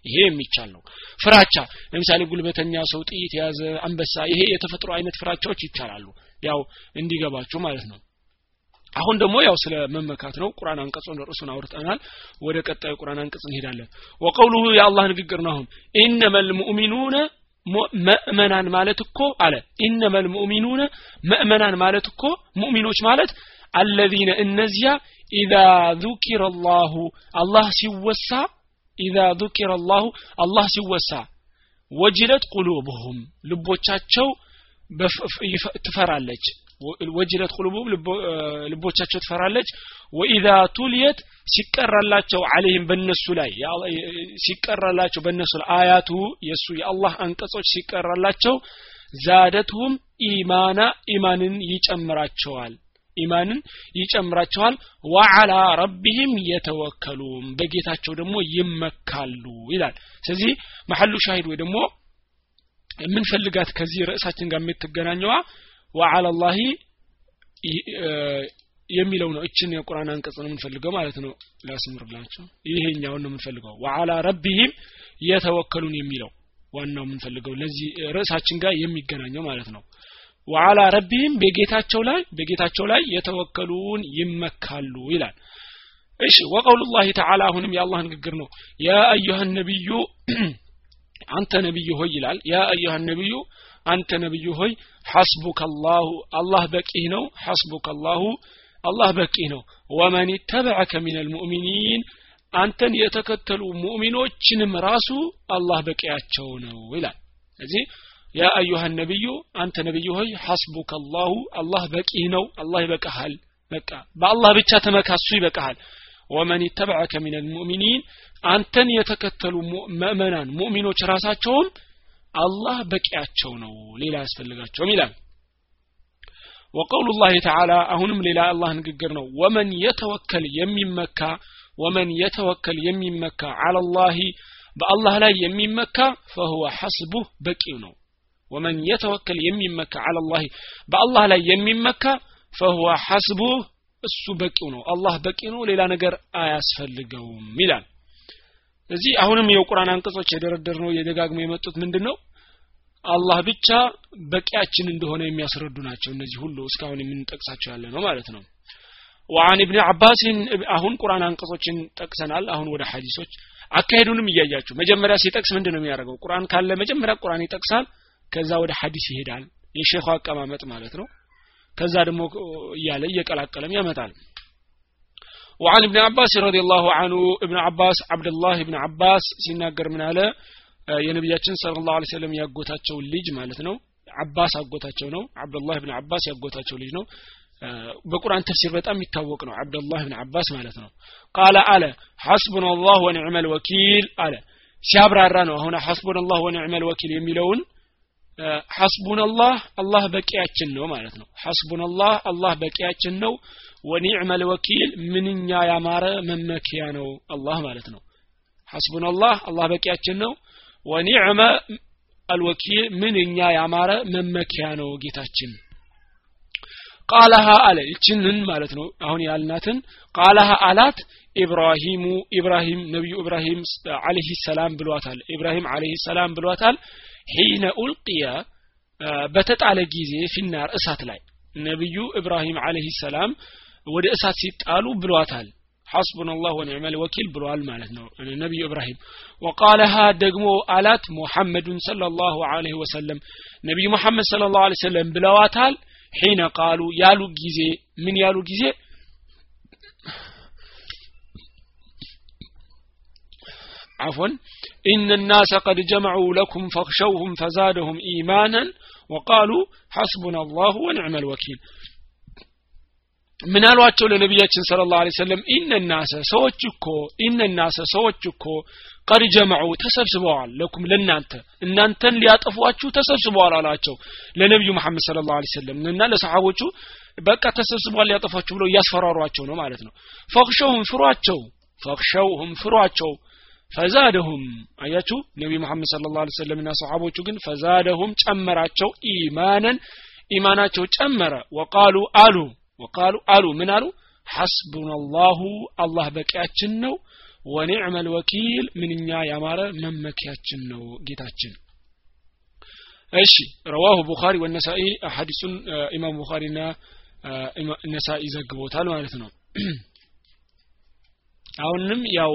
ይሄ የሚቻል ነው ፍራቻ ለምሳሌ ጉልበተኛ ሰው ጥይት የያዘ አንበሳ ይሄ የተፈጥሮ አይነት ፍራቻዎች ይቻላሉ ያው እንዲገባችሁ ማለት ነው አሁን ደግሞ ያው ስለ መመካት ነው ቁርአን አንቀጹን ርዕሱን አውርተናል ወደ ቀጣዩ ቁርአን አንቀጽ እንሄዳለን ወቀውሉሁ የአላህ ንግግር ነው አሁን ኢነመል ሙእሚኑነ መእመናን ማለት እኮ አለ ኢነመል ሙእሚኑነ መእመናን ማለት እኮ ሙእሚኖች ማለት አለዚነ እነዚያ ኢዛ ذكر الله አላህ ሲወሳ ኢዛ ذكر الله አላህ ሲወሳ ወጅለት ቁሉብሁም ልቦቻቸው ትፈራለች ወጅለት ቁሉቡም ልቦቻቸው ትፈራለች ወኢዛ ቱልየት ሲቀራላቸው አለይህም በነሱ ላይ ሲቀራላቸው በነሱ ላይ አያቱ የእሱ የአላህ አንቀጾች ሲቀራላቸው ዛደትሁም ኢማና ኢማንን ይጨምራቸዋል ኢማንን ይጨምራቸዋል። ወዓላ ረቢህም የተወከሉም በጌታቸው ደግሞ ይመካሉ ይላል። ስለዚህ መሐሉ ሻሂድ ወይ ደግሞ የምንፈልጋት ከዚህ ርዕሳችን ጋር የምትገናኘዋ ወዓላ ላሂ የሚለው ነው። እችን የቁርአን አንቀጽ ነው የምንፈልገው ማለት ነው። ላስምርላቸው ይሄኛውን ነው የምንፈልገው። ወዓላ ረቢህም የተወከሉን የሚለው ዋናው የምንፈልገው ለዚህ ርዕሳችን ጋር የሚገናኘው ማለት ነው ወዓላ ረቢህም በጌታቸው ላይ በጌታቸው ላይ የተወከሉን ይመካሉ ይላል እሺ ወቀውሉ ላህ ተዓላ አሁንም የአላህ ንግግር ነው ያ ነቢዩ አንተ ነቢይ ሆይ ይላል ያ አዩሃ ነቢዩ አንተ ነቢዩ ሆይ ሐስቡከ አላሁ አላህ በቂህ ነው ሐስቡከ አላሁ አላህ በቂህ ነው ወመን ተበዐከ ሚን አልሙእሚኒን አንተን የተከተሉ ሙእሚኖችንም ራሱ አላህ በቂያቸው ነው ይላል ስለዚህ ያ አዩሃ ነቢዩ አንተ ነቢዩ ሆይ ሐስቡከ አላሁ አላህ በቂህ ነው አላህ ይበቃሃል። በቃ በአላህ ብቻ ተመካሱ ይበቃሃል። ወመን ተበዐከ ሚን አልሙእሚኒን አንተን የተከተሉ ምእመናን ሙእሚኖች ራሳቸውም አላህ በቂያቸው ነው ሌላ ያስፈልጋቸውም ይላል። ወቀውሉ ላህ ተዓላ አሁንም ሌላ አላህ ንግግር ነው። ወመን የተወከል የሚመካ ወመን የተወከል የሚመካ አላላሂ በአላህ ላይ የሚመካ ፈሁወ ሐስቡህ በቂው ነው ወመን የተወከል የሚመካ አላላሂ በአላህ ላይ የሚመካ ፈሁወ ሐስቡህ እሱ በቂው ነው። አላህ በቂ ነው ሌላ ነገር አያስፈልገውም ይላል። እዚህ አሁንም የቁርአን አንቀጾች የደረደር ነው የደጋግሞ የመጡት ምንድን ነው አላህ ብቻ በቂያችን እንደሆነ የሚያስረዱ ናቸው እነዚህ ሁሉ እስካሁን የምንጠቅሳቸው ያለ ነው ማለት ነው። ወአን ኢብን አባስ አሁን ቁርአን አንቀጾችን ጠቅሰናል። አሁን ወደ ሐዲሶች አካሄዱንም እያያችሁ መጀመሪያ ሲጠቅስ ምንድን ነው የሚያደርገው? ቁርአን ካለ መጀመሪያ ቁርአን ይጠቅሳል ከዛ ወደ ሐዲስ ይሄዳል የሼኹ አቀማመጥ ማለት ነው ከዛ ደግሞ እያለ እየቀላቀለም ያመጣል وعن ابن عباس رضي الله عنه ابن عباس عبد الله ابن عباس ሲናገር ምን አለ የነቢያችን ስለ ላሁ ለ ሰለም ያጎታቸው ልጅ ማለት ነው አባስ አጎታቸው ነው አብዱላህ ብን አባስ ያጎታቸው ልጅ ነው በቁርአን ተፍሲር በጣም የሚታወቅ ነው አብዱላህ ብን አባስ ማለት ነው ቃለ አለ ሐስቡና ላህ ወኒዕመ ልወኪል አለ ሲያብራራ ነው አሁን ሐስቡና ላህ ወኒዕመ ልወኪል የሚለውን ሐስቡናላህ አላህ በቂያችን ነው ማለት ነው። ሐስቡናላህ አላህ በቂያችን ነው። ወኒዕመ ልወኪል ምንኛ ያማረ መመኪያ ነው አላህ ማለት ነው። ሐስቡናላህ አላህ በቂያችን ነው። ወኒዕመ አልወኪል ምንኛ ያማረ መመኪያ ነው ጌታችን። ቃለሃ አለ ይችንን ማለት ነው። አሁን ያልናትን ቃለሃ አላት። ኢብራሂሙ ኢብራሂም ነቢዩ ኢብራሂም አለህ ሰላም ብሏታል። ኢብራሂም አለህ ሰላም ብሏታል ሒነ ኡልቅየ በተጣለ ጊዜ ፊናር እሳት ላይ ነቢዩ ኢብራሂም አለህ ሰላም ወደ እሳት ሲጣሉ ብሏታል። ሐስቡና ላህ ወኒዕመ ልወኪል ብሏል ማለት ነው። ነቢዩ ኢብራሂም ወቃለሃ ደግሞ አላት ሙሐመዱን ሰለ ላሁ አለህ ወሰለም ነቢዩ ሙሐመድ ሰለ ላሁ ለ ሰለም ብለዋታል። ሒነ ቃሉ ያሉ ጊዜ ምን ያሉ ጊዜ عفوا إن الناس قد جمعوا لكم فاخشوهم فزادهم إيمانا وقالوا حسبنا الله ونعم الوكيل ምን አሏቸው ለነቢያችን ስለ ላሁ ሰለም ኢነናሰ ሰዎች እኮ ኢነናሰ ሰዎች እኮ ቀድ ጀመዑ ተሰብስበዋል ለኩም ለእናንተ እናንተን ሊያጠፏችሁ ተሰብስበዋል አላቸው ለነቢዩ መሐመድ ስለ ላሁ ሰለም እና ለሰሓቦቹ በቃ ተሰብስበዋል ሊያጠፏችሁ ብለው እያስፈራሯቸው ነው ማለት ነው ፈክሸውም ፍሯቸው ፈክሸውሁም ፍሯቸው ፈዛደሁም። አያችሁ? ነቢ መሐመድ ስለ ላሁ ሰለም እና ሰሓቦቹ ግን ፈዛደሁም ጨመራቸው ኢማንን ኢማናቸው ጨመረ። ወቃሉ አሉ ወቃሉ አሉ። ምን አሉ? ሐስቡና አላህ በቂያችን ነው። ወኒዕመ ልወኪል ምንኛ ያማረ መመኪያችን ነው ጌታችን። እሺ ረዋሁ ቡኻሪ ወነሳኢ። ሐዲሱን ኢማም ቡኻሪና ነሳኢ ዘግቦታል ማለት ነው አሁንም ያው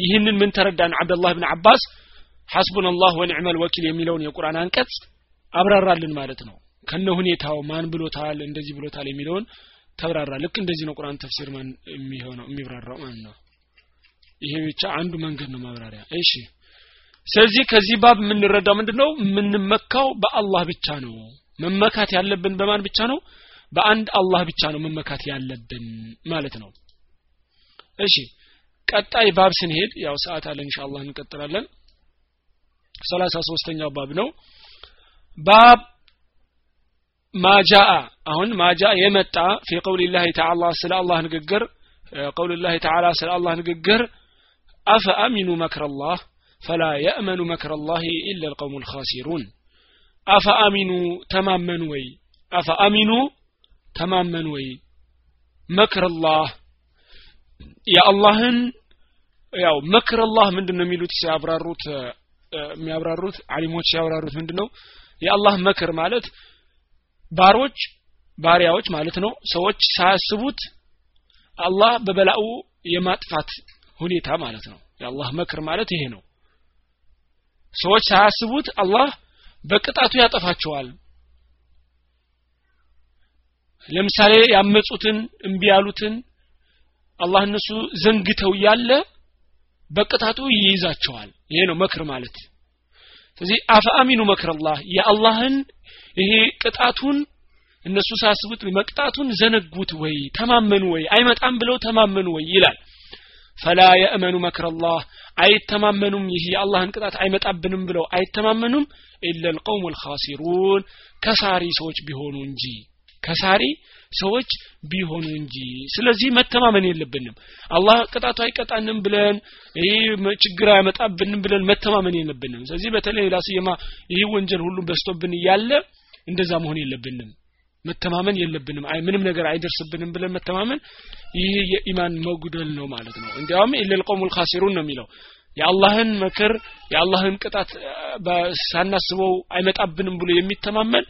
ይህንን ምን ተረዳን? አብደላህ ብን አባስ ሐስቡን አላህ ወኒዕመ ልወኪል የሚለውን የቁርአን አንቀጽ አብራራልን ማለት ነው። ከነ ሁኔታው ማን ብሎታል እንደዚህ ብሎታል የሚለውን ተብራራ። ልክ እንደዚህ ነው ቁርአን ተፍሲር ማን የሚሆነው የሚብራራው ማለት ነው። ይሄ ብቻ አንዱ መንገድ ነው ማብራሪያ። እሺ። ስለዚህ ከዚህ ባብ የምንረዳው ምንድነው? የምንመካው በአላህ ብቻ ነው። መመካት ያለብን በማን ብቻ ነው? በአንድ አላህ ብቻ ነው መመካት ያለብን ማለት ነው። እሺ ቀጣይ ባብ ስንሄድ ያው ሰዓት አለ ኢንሻአላህ እንቀጥላለን። ሰላሳ ሶስተኛው ባብ ነው። ባብ ማጃአ አሁን ማጃ የመጣ ፊ ቀውሊላህ ተዓላ ስለ አላህ ንግግር ቀውልላህ ተዓላ ስለ አላህ ንግግር አፈ አሚኑ መክረላህ ፈላ የእመኑ መክረላህ ኢላ ልቀውሙ ልካሲሩን አፈ አሚኑ ተማመኑ ወይ? አፈ አሚኑ ተማመኑ ወይ? መክረላህ የአላህን ያው መክረላህ ምንድን ነው የሚሉት ሲያብራሩት የሚያብራሩት አሊሞች ሲያብራሩት ምንድን ነው የአላህ መክር ማለት ባሮች ባሪያዎች ማለት ነው። ሰዎች ሳያስቡት አላህ በበላኡ የማጥፋት ሁኔታ ማለት ነው። የአላህ መክር ማለት ይሄ ነው። ሰዎች ሳያስቡት አላህ በቅጣቱ ያጠፋቸዋል። ለምሳሌ ያመጹትን እምቢ ያሉትን አላህ እነሱ ዘንግተው ያለ በቅጣቱ ይይዛቸዋል። ይሄ ነው መክር ማለት። ስለዚህ አፈአሚኑ መክረላህ የአላህን ይሄ ቅጣቱን እነሱ ሳያስቡት መቅጣቱን ዘነጉት ወይ ተማመኑ ወይ አይመጣም ብለው ተማመኑ ወይ ይላል። ፈላ የእመኑ መክረላህ አይተማመኑም ይህ የአላህን ቅጣት አይመጣብንም ብለው አይተማመኑም። ኢለ ልቀውም ልካሲሩን ከሳሪ ሰዎች ቢሆኑ እንጂ ከሳሪ ሰዎች ቢሆኑ እንጂ። ስለዚህ መተማመን የለብንም። አላህ ቅጣቱ አይቀጣንም ብለን ይህ ችግር አያመጣብንም ብለን መተማመን የለብንም። ስለዚህ በተለይ ላስየማ ይህ ወንጀል ሁሉ በስቶብን እያለ እንደዛ መሆን የለብንም። መተማመን የለብንም። አይ ምንም ነገር አይደርስብንም ብለን መተማመን ይህ የኢማን መጉደል ነው ማለት ነው። እንዲያውም ኢለል ቀውሙል ካሲሩን ነው የሚለው። የአላህን መክር የአላህን ቅጣት ሳናስበው አይመጣብንም ብሎ የሚተማመን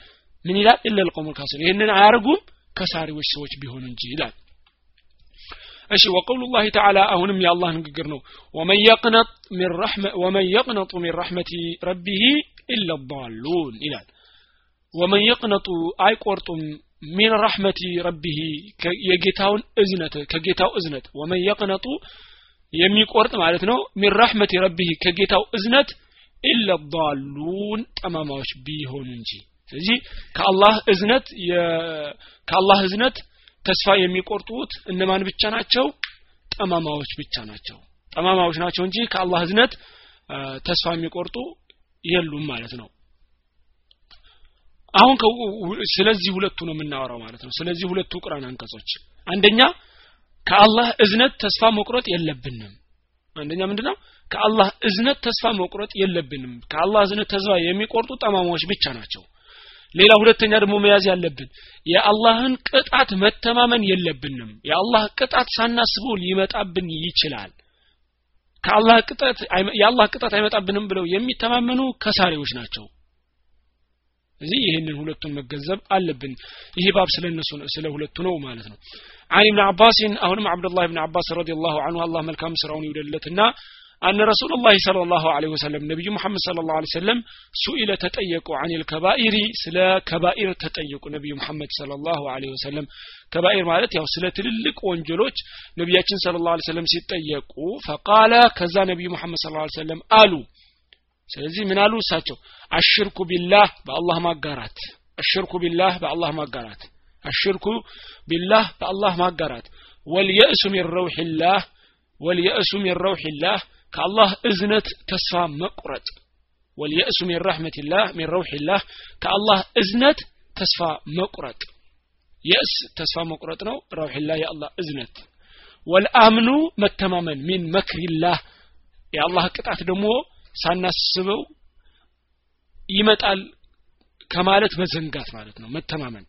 ምን ይላል? إلا القوم الخاسرون ይህንን አያርጉም? ከሳሪዎች ሰዎች ቢሆኑ እንጂ ይላል። እሺ وقول الله تعالى አሁንም የአላህ ንግግር ነው። ومن يقنط ومن يقنط من رحمة ربه إلا الضالون ይላል። ومن يقنط አይቆርጡም من رحمة ربه የጌታውን እዝነት ከጌታው እዝነት። ومن يقنط የሚቆርጥ ማለት ነው ሚን ረሕመቲ ረቢህ ከጌታው እዝነት ኢለ ዳሉን ጠማማዎች ቢሆኑ እንጂ ስለዚህ ከአላህ እዝነት ከአላህ እዝነት ተስፋ የሚቆርጡት እነማን ብቻ ናቸው? ጠማማዎች ብቻ ናቸው። ጠማማዎች ናቸው እንጂ ከአላህ እዝነት ተስፋ የሚቆርጡ የሉም ማለት ነው። አሁን ስለዚህ ሁለቱ ነው የምናወራው ማለት ነው። ስለዚህ ሁለቱ ቁርአን አንቀጾች። አንደኛ ከአላህ እዝነት ተስፋ መቁረጥ የለብንም። አንደኛ ምንድነው? ከአላህ እዝነት ተስፋ መቁረጥ የለብንም። ከአላህ እዝነት ተስፋ የሚቆርጡ ጠማማዎች ብቻ ናቸው ሌላ ሁለተኛ ደግሞ መያዝ ያለብን የአላህን ቅጣት መተማመን የለብንም። የአላህ ቅጣት ሳናስበው ሊመጣብን ይችላል። ከአላህ ቅጣት የአላህ ቅጣት አይመጣብንም ብለው የሚተማመኑ ከሳሪዎች ናቸው። እዚህ ይህንን ሁለቱን መገንዘብ አለብን። ይህ ባብ ስለ እነሱ ስለ ሁለቱ ነው ማለት ነው። አን ብን አባስን አሁንም አብዱላህ ብን አባስ ረዲ ላሁ አንሁ አላህ መልካም ስራውን ይውደለትና أن رسول الله صلى الله عليه وسلم نبي محمد صلى الله عليه وسلم سئل تطيقوا عن الكبائر سلا كبائر تطيقوا نبي محمد صلى الله عليه وسلم كبائر ማለት ያው ስለ ትልልቅ ወንጀሎች ነቢያችን صلى الله عليه وسلم ሲጠየቁ فقال ከዛ ነቢዩ محمد صلى الله عليه وسلم አሉ ስለዚህ ምን አሉ እሳቸው አሽርኩ ቢላህ በአላህ ማጋራት አሽርኩ ቢላህ በአላህ ማጋራት አሽርኩ ቢላህ በአላህ ማጋራት ወልየእሱ ሚን ረውሒላህ ወልየእሱ ሚን ረውሒላህ ከአላህ እዝነት ተስፋ መቁረጥ። ወልየእሱ ሚን ረሕመቲላህ ሚን ረውሒላህ ከአላህ እዝነት ተስፋ መቁረጥ። የእስ ተስፋ መቁረጥ ነው ረውሒላህ የአላህ እዝነት። ወልአምኑ መተማመን ሚን መክሪላህ የአላህ ቅጣት ደግሞ ሳናስበው ይመጣል ከማለት መዘንጋት ማለት ነው መተማመን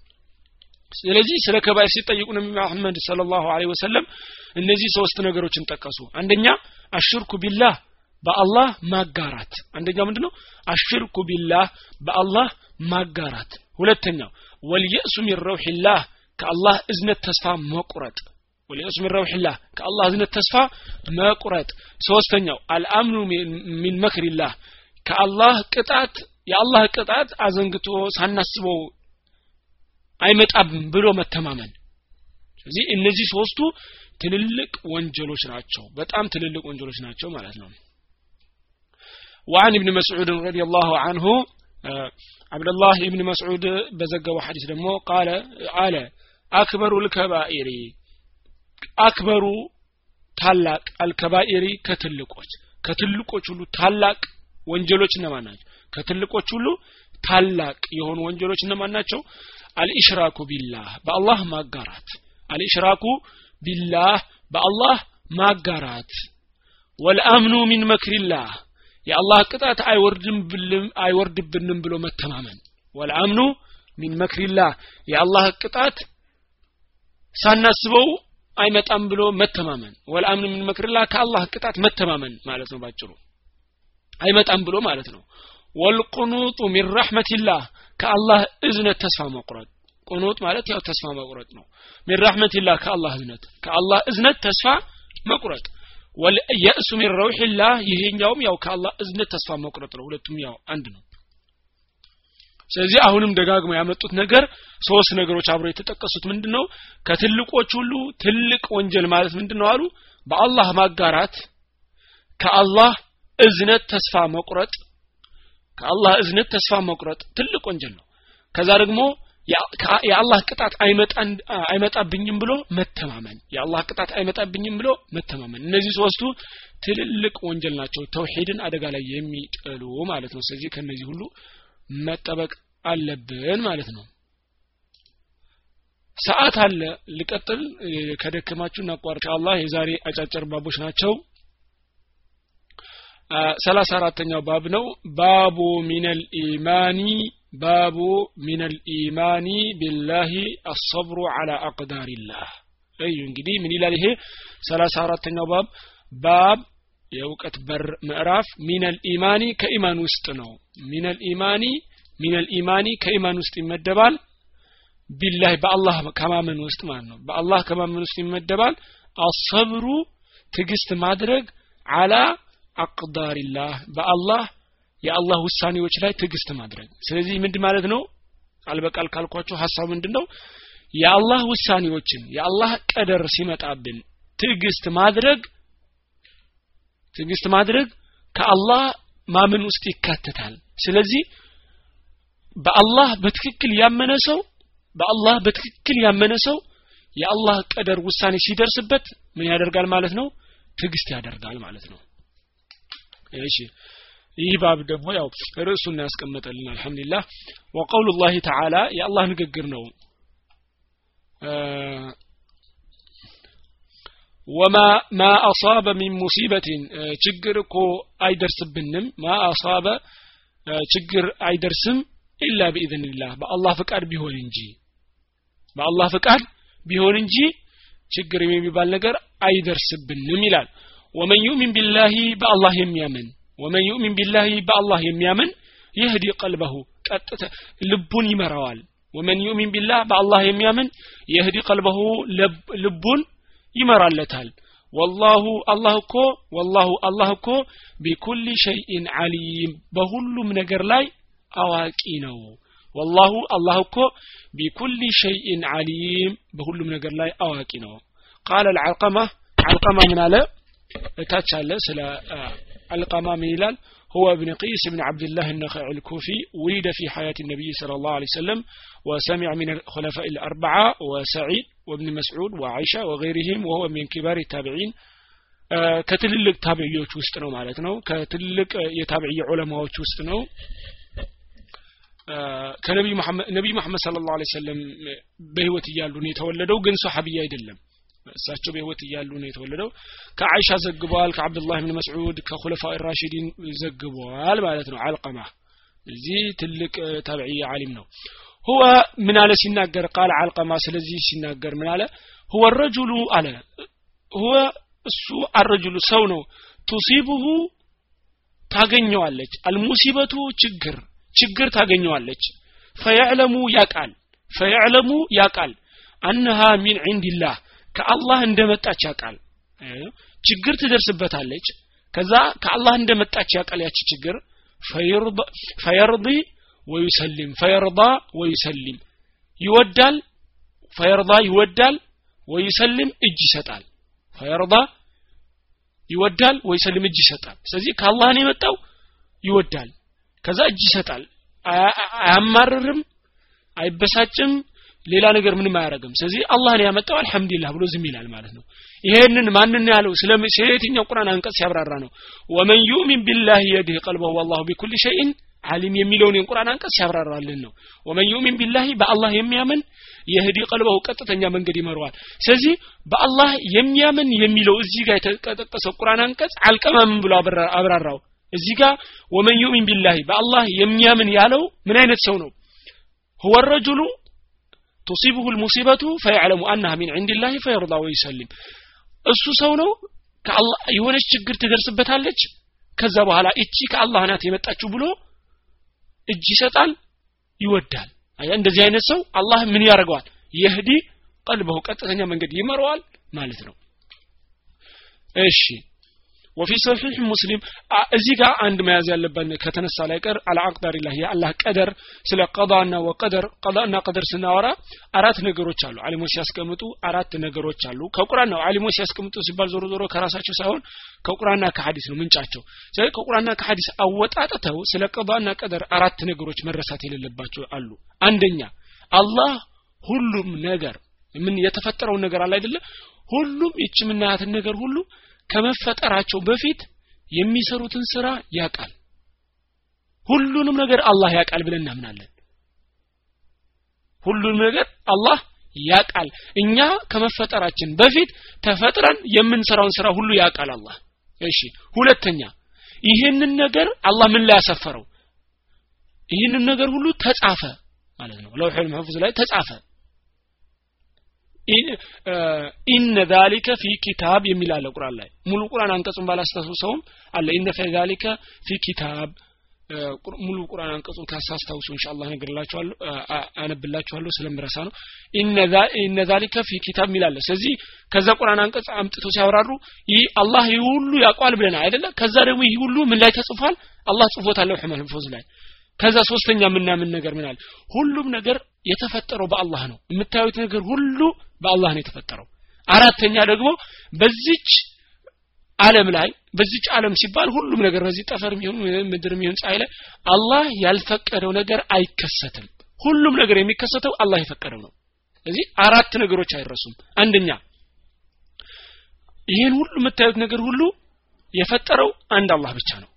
ስለዚህ ስለ ከባይር ሲጠይቁ ነቢ መሐመድ ሰለላሁ ዐለይሂ ወሰለም እነዚህ ሶስት ነገሮችን ጠቀሱ። አንደኛ አሽርኩ ቢላህ በአላህ ማጋራት። አንደኛው ምንድነው? አሽርኩ ቢላህ በአላህ ማጋራት። ሁለተኛው ወልየእሱ ሚን ረውሒላህ ከአላህ እዝነት ተስፋ መቁረጥ። ወልየእሱ ሚን ረውሒላህ ከአላህ እዝነት ተስፋ መቁረጥ። ሶስተኛው አልአምኑ ሚን መክሪላህ ከአላህ ቅጣት የአላህ ቅጣት አዘንግቶ ሳናስበው አይመጣብም ብሎ መተማመን ስለዚህ እነዚህ ሶስቱ ትልልቅ ወንጀሎች ናቸው በጣም ትልልቅ ወንጀሎች ናቸው ማለት ነው وعن ابن مسعود رضي الله عنه عبد الله ابن مسعود بزقوا حديث دمو قال قال أكبر الكبائر أكبر ታላቅ አልከባኢሪ ከትልቆች ከትልቆች ሁሉ ታላቅ ወንጀሎች እነማን ናቸው ከትልቆች ሁሉ ታላቅ የሆኑ ወንጀሎች እነማን ናቸው አልኢሽራኩ ቢላህ በአላህ ማጋራት። አልኢሽራኩ ቢላህ በአላህ ማጋራት። ወልአምኑ ሚን መክሪላህ የአላህ ቅጣት አይወርድብንም ብሎ መተማመን። ወልአምኑ ሚን መክሪላህ የአላህ ቅጣት ሳናስበው አይመጣም ብሎ መተማመን። ወልአምኑ ሚን መክሪላህ ከአላህ ቅጣት መተማመን ማለት ነው ባጭሩ። አይመጣም ብሎ ማለት ነው። ወልቁኑጡ ሚን ረሕመቲላህ ከአላህ እዝነት ተስፋ መቁረጥ። ቁኑጥ ማለት ያው ተስፋ መቁረጥ ነው። ሚን ረሕመቲላህ ከአላህ እዝነት ከአላህ እዝነት ተስፋ መቁረጥ። ወልየእሱ ሚን ረውሒላህ ይሄኛውም ያው ከአላህ እዝነት ተስፋ መቁረጥ ነው። ሁለቱም ያው አንድ ነው። ስለዚህ አሁንም ደጋግመው ያመጡት ነገር ሶስት ነገሮች አብረው የተጠቀሱት ምንድን ነው ከትልቆች ሁሉ ትልቅ ወንጀል ማለት ምንድን ነው አሉ? በአላህ ማጋራት ከአላህ እዝነት ተስፋ መቁረጥ ከአላህ እዝነት ተስፋ መቁረጥ ትልቅ ወንጀል ነው። ከዛ ደግሞ የአላህ ቅጣት አይመጣብኝም ብሎ መተማመን የአላህ ቅጣት አይመጣብኝም ብሎ መተማመን። እነዚህ ሶስቱ ትልልቅ ወንጀል ናቸው። ተውሂድን አደጋ ላይ የሚጥሉ ማለት ነው። ስለዚህ ከነዚህ ሁሉ መጠበቅ አለብን ማለት ነው። ሰዓት አለ። ልቀጥል። ከደከማችሁ እናቋርጥ። አላህ የዛሬ አጫጭር ባቦች ናቸው ሰላሳ አራተኛው ባብ ነው። ባቡ ሚነል ኢማኒ باب من الإيمان بالله الصبر على أقدار الله። እዩ እንግዲህ ምን ይላል ይሄ? ሰላሳ አራተኛው ባብ ባብ የእውቀት በር ምዕራፍ من الإيمان ከኢማን ውስጥ ነው። من الإيمان من الإيمان ከኢማን ውስጥ ይመደባል። بالله በአላህ ከማመን ውስጥ ማለት ነው። በአላህ ከማመን ውስጥ ይመደባል። الصبر ትግስት ማድረግ على አቅዳሪላህ በአላህ የአላህ ውሳኔዎች ላይ ትግስት ማድረግ። ስለዚህ ምንድ ማለት ነው? አልበቃል ካልኳቸው ሀሳብ ምንድን ነው የአላህ ውሳኔዎችን የአላህ ቀደር ሲመጣብን ትዕግስት ማድረግ ትዕግስት ማድረግ ከአላህ ማመን ውስጥ ይካተታል። ስለዚህ በአላህ በትክክል ያመነ ሰው በአላህ በትክክል ያመነ ሰው የአላህ ቀደር ውሳኔ ሲደርስበት ምን ያደርጋል ማለት ነው? ትዕግስት ያደርጋል ማለት ነው እሺ። ይህ ባብ ደግሞ ያው ርዕሱን ያስቀመጠልን አልহামዱሊላህ ወቀውሉ ላህ ተዓላ የአላህ ንግግር ነው። ወማ ማ አሳበ ሚን ሙሲበትን ችግር እኮ አይደርስብንም። ማ አሳበ ችግር አይደርስም ኢላ ቢኢዝንላህ በአላህ ፍቃድ ቢሆን እንጂ በአላህ ፍቃድ ቢሆን እንጂ ችግር የሚባል ነገር አይደርስብንም ይላል ومن يؤمن بالله በአላህ የሚያምን ومن يؤمن بالله በአላህ የሚያምን يهد قلبه ቀጥተ ልቡን ይመራዋል። ومن يؤمن بالله በአላህ የሚያምን يهد قلبه ልቡን ይመራለታል። والله አላህ እኮ والله አላህ እኮ بكل شيء عليم በሁሉም ነገር ላይ አዋቂ ነው። ወላሁ አላህ እኮ ቢኩል ሸይኢን አሊም በሁሉም ነገር ላይ አዋቂ ነው። ቃለ ልዓልቀማ አልቀማ ምን አለ እታች አለ ስለ አልቀማ ምን ይላል هو ابن قيس بن عبد الله النخعي الكوفي ولد في حياة النبي صلى الله عليه وسلم وسمع من الخلفاء الأربعة وسعيد وابن مسعود وعائشة وغيرهم وهو من كبار التابعين ከትልልቅ ታቢዒዎች ውስጥ ነው ማለት ነው ከትልልቅ የታቢዒ ዑለማዎች ውስጥ ነው ከነቢይ መሐመድ ነቢይ መሐመድ ስለ ላሁ ሰለም በህይወት እያሉ ነው የተወለደው ግን ሰሐቢያ አይደለም እሳቸው በህይወት እያሉ ነው የተወለደው። ከአይሻ ዘግበዋል ከአብዱላህ ብን መስዑድ ከኹለፋ ራሺዲን ዘግበዋል ማለት ነው። አልቀማ እዚህ ትልቅ ታብዒ ዓሊም ነው። ሁወ ምን አለ ሲናገር? ቃል አልቀማ ስለዚህ ሲናገር ምን አለ? ሁወ ረጁሉ አለ። ሁወ እሱ አረጁሉ ሰው ነው። ቱሲቡሁ ታገኘዋለች። አልሙሲበቱ ችግር ችግር ታገኘዋለች። ፈየዕለሙ ያቃል ፈየዕለሙ ያቃል። አነሃ ሚን ዒንዲላህ ከአላህ እንደመጣች ያቃል ችግር ትደርስበታለች። ከዛ ከአላህ እንደመጣች ያቃል ያቺ ችግር። ፈየርዲ ወዩሰሊም ፈየርዳ ወዩሰሊም። ይወዳል ፈየርዳ ይወዳል ወዩሰሊም እጅ ይሰጣል። ፈየርዳ ይወዳል ወይሰልም እጅ ይሰጣል። ስለዚህ ከአላህ ነው የመጣው ይወዳል። ከዛ እጅ ይሰጣል። አያማርርም አይበሳጭም ሌላ ነገር ምንም አያረግም ስለዚህ አላህን ያመጣው አልሐምዱሊላህ ብሎ ዝም ይላል ማለት ነው። ይሄንን ማንን ያለው? ስለ የትኛው ቁርአን አንቀጽ ሲያብራራ ነው? ወመን ዩሚን ቢላህ የድህ ቀልበሁ ወላሁ ቢኩል ሸይን عليم የሚለውን የቁርአን አንቀጽ ሲያብራራልን ነው። ومن يؤمن بالله በአላህ የሚያምን يهد قلبه ቀጥተኛ መንገድ ይመረዋል። ስለዚህ በአላህ የሚያምን የሚለው እዚህ ጋር የተጠቀሰው ቁርአን አንቀጽ አልቀማም ብሎ አብራራው። እዚህ ጋር ومن يؤمن بالله በአላህ የሚያምን ያለው ምን አይነት ሰው ነው? هو تصيبه المصيبة فيعلم أنها من عند الله فيرضى ويسلم እሱ ሰው ነው የሆነች ችግር ትደርስበታለች። ከዛ በኋላ እቺ ከአላህ ናት የመጣችው ብሎ እጅ ይሰጣል ይወዳል። እንደዚህ አይነት ሰው አላህ ምን ያደርገዋል? የህዲ ቀልበው ቀጥተኛ መንገድ ይመረዋል ማለት ነው። እሺ። ወፊ ሰሒሕ ሙስሊም። እዚህ ጋር አንድ መያዝ ያለበት ከተነሳ ላይ ቀር አልአቅዳር ላህ የአላህ ቀደር ስለ ቀዳና ወቀደር ቀዳና ቀደር ስናወራ አራት ነገሮች አሉ። አሊሞች ሲያስቀምጡ አራት ነገሮች አሉ። ከቁርአን ነው። አሊሞች ሲያስቀምጡ ሲባል ዞሮ ዞሮ ከራሳቸው ሳይሆን ከቁርአንና ከሐዲስ ነው ምንጫቸው። ስለዚህ ከቁርአንና ከሐዲስ አወጣጥተው ስለ ቀዳና ቀደር አራት ነገሮች መረሳት የሌለባቸው አሉ። አንደኛ አላህ ሁሉም ነገር ምን የተፈጠረውን ነገር አለ አይደለ? ሁሉም ይች ምናያትን ነገር ሁሉ ከመፈጠራቸው በፊት የሚሰሩትን ስራ ያቃል ሁሉንም ነገር አላህ ያቃል ብለን እናምናለን። ሁሉንም ነገር አላህ ያቃል እኛ ከመፈጠራችን በፊት ተፈጥረን የምንሰራውን ስራ ሁሉ ያቃል አላህ። እሺ ሁለተኛ ይህንን ነገር አላህ ምን ላይ ያሰፈረው ይህንን ነገር ሁሉ ተጻፈ ማለት ነው። ለውሑል መሕፉዝ ላይ ተጻፈ ኢነ ዛሊከ ፊ ኪታብ የሚል አለ ቁርአን ላይ። ሙሉ ቁርአን አንቀጹን ባላስታውሰውም አለ። ኢነ ፊ ዛሊከ ፊ ኪታብ። ሙሉ ቁርአን አንቀጹን ካሳስታውሱ ኢንሻአላህ ነግርላችኋለሁ አነብላችኋለሁ ስለምረሳ ነው። ኢነ ዛሊከ ፊ ኪታብ ሚላለ ስለዚህ ከዛ ቁርአን አንቀጽ አምጥቶ ሲያብራሩ ይህ አላህ ይህ ሁሉ ያውቋል ብለና አይደለ? ከዛ ደግሞ ይህ ሁሉ ምን ላይ ተጽፏል? አላህ ጽፎታል ለውህ መህፉዝ ላይ። ከዛ ሶስተኛ ምናምን ነገር ምን አለ? ሁሉም ነገር የተፈጠረው በአላህ ነው። የምታዩት ነገር ሁሉ በአላህ ነው የተፈጠረው። አራተኛ ደግሞ በዚች ዓለም ላይ በዚች ዓለም ሲባል ሁሉም ነገር በዚህ ጠፈር ይሁን ምድር ይሁን ፀሐይ ላይ አላህ ያልፈቀደው ነገር አይከሰትም። ሁሉም ነገር የሚከሰተው አላህ የፈቀደው ነው። ስለዚህ አራት ነገሮች አይረሱም። አንደኛ ይህን ሁሉ የምታዩት ነገር ሁሉ የፈጠረው አንድ አላህ ብቻ ነው።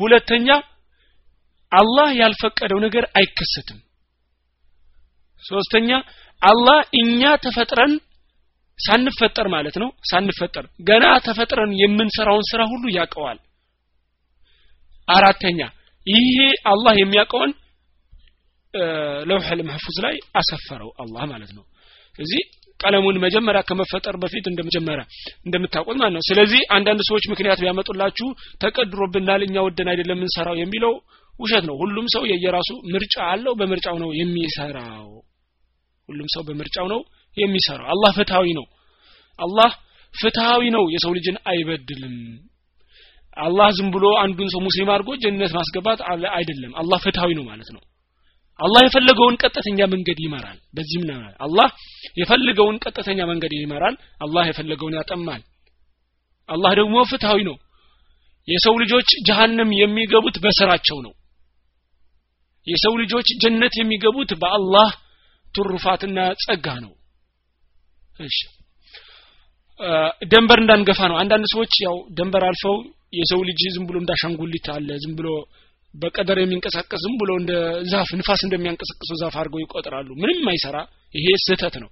ሁለተኛ አላህ ያልፈቀደው ነገር አይከሰትም። ሶስተኛ አላህ እኛ ተፈጥረን ሳንፈጠር ማለት ነው ሳንፈጠር ገና ተፈጥረን የምንሰራውን ስራ ሁሉ ያውቀዋል። አራተኛ ይሄ አላህ የሚያውቀውን ለውሐል መህፉዝ ላይ አሰፈረው አላህ ማለት ነው። ስለዚህ ቀለሙን መጀመሪያ ከመፈጠር በፊት እንደመጀመሪያ እንደምታውቁት ማለት ነው። ስለዚህ አንዳንድ ሰዎች ምክንያት ቢያመጡላችሁ ተቀድሮብናል እኛ ወደን አይደለም የምንሰራው የሚለው ውሸት ነው። ሁሉም ሰው የየራሱ ምርጫ አለው በምርጫው ነው የሚሰራው ሁሉም ሰው በምርጫው ነው የሚሰራው። አላህ ፍትሃዊ ነው። አላህ ፍትሃዊ ነው። የሰው ልጅን አይበድልም። አላህ ዝም ብሎ አንዱን ሰው ሙስሊም አድርጎ ጀነት ማስገባት አይደለም። አላህ ፍትሃዊ ነው ማለት ነው። አላህ የፈለገውን ቀጥተኛ መንገድ ይመራል። በዚህም ነው አላህ የፈለገውን ቀጥተኛ መንገድ ይመራል። አላህ የፈለገውን ያጠማል። አላህ ደግሞ ፍትሃዊ ነው። የሰው ልጆች ጀሃነም የሚገቡት በስራቸው ነው። የሰው ልጆች ጀነት የሚገቡት በአላህ ትሩፋትና ጸጋ ነው። እሺ። ደንበር እንዳንገፋ ነው። አንዳንድ ሰዎች ያው ደንበር አልፈው የሰው ልጅ ዝም ብሎ እንዳሻንጉሊት አለ ዝም ብሎ በቀደር የሚንቀሳቀስ ዝም ብሎ እንደ ዛፍ ንፋስ እንደሚያንቀሳቅሰው ዛፍ አድርገው ይቆጥራሉ። ምንም አይሰራ ይሄ ስህተት ነው።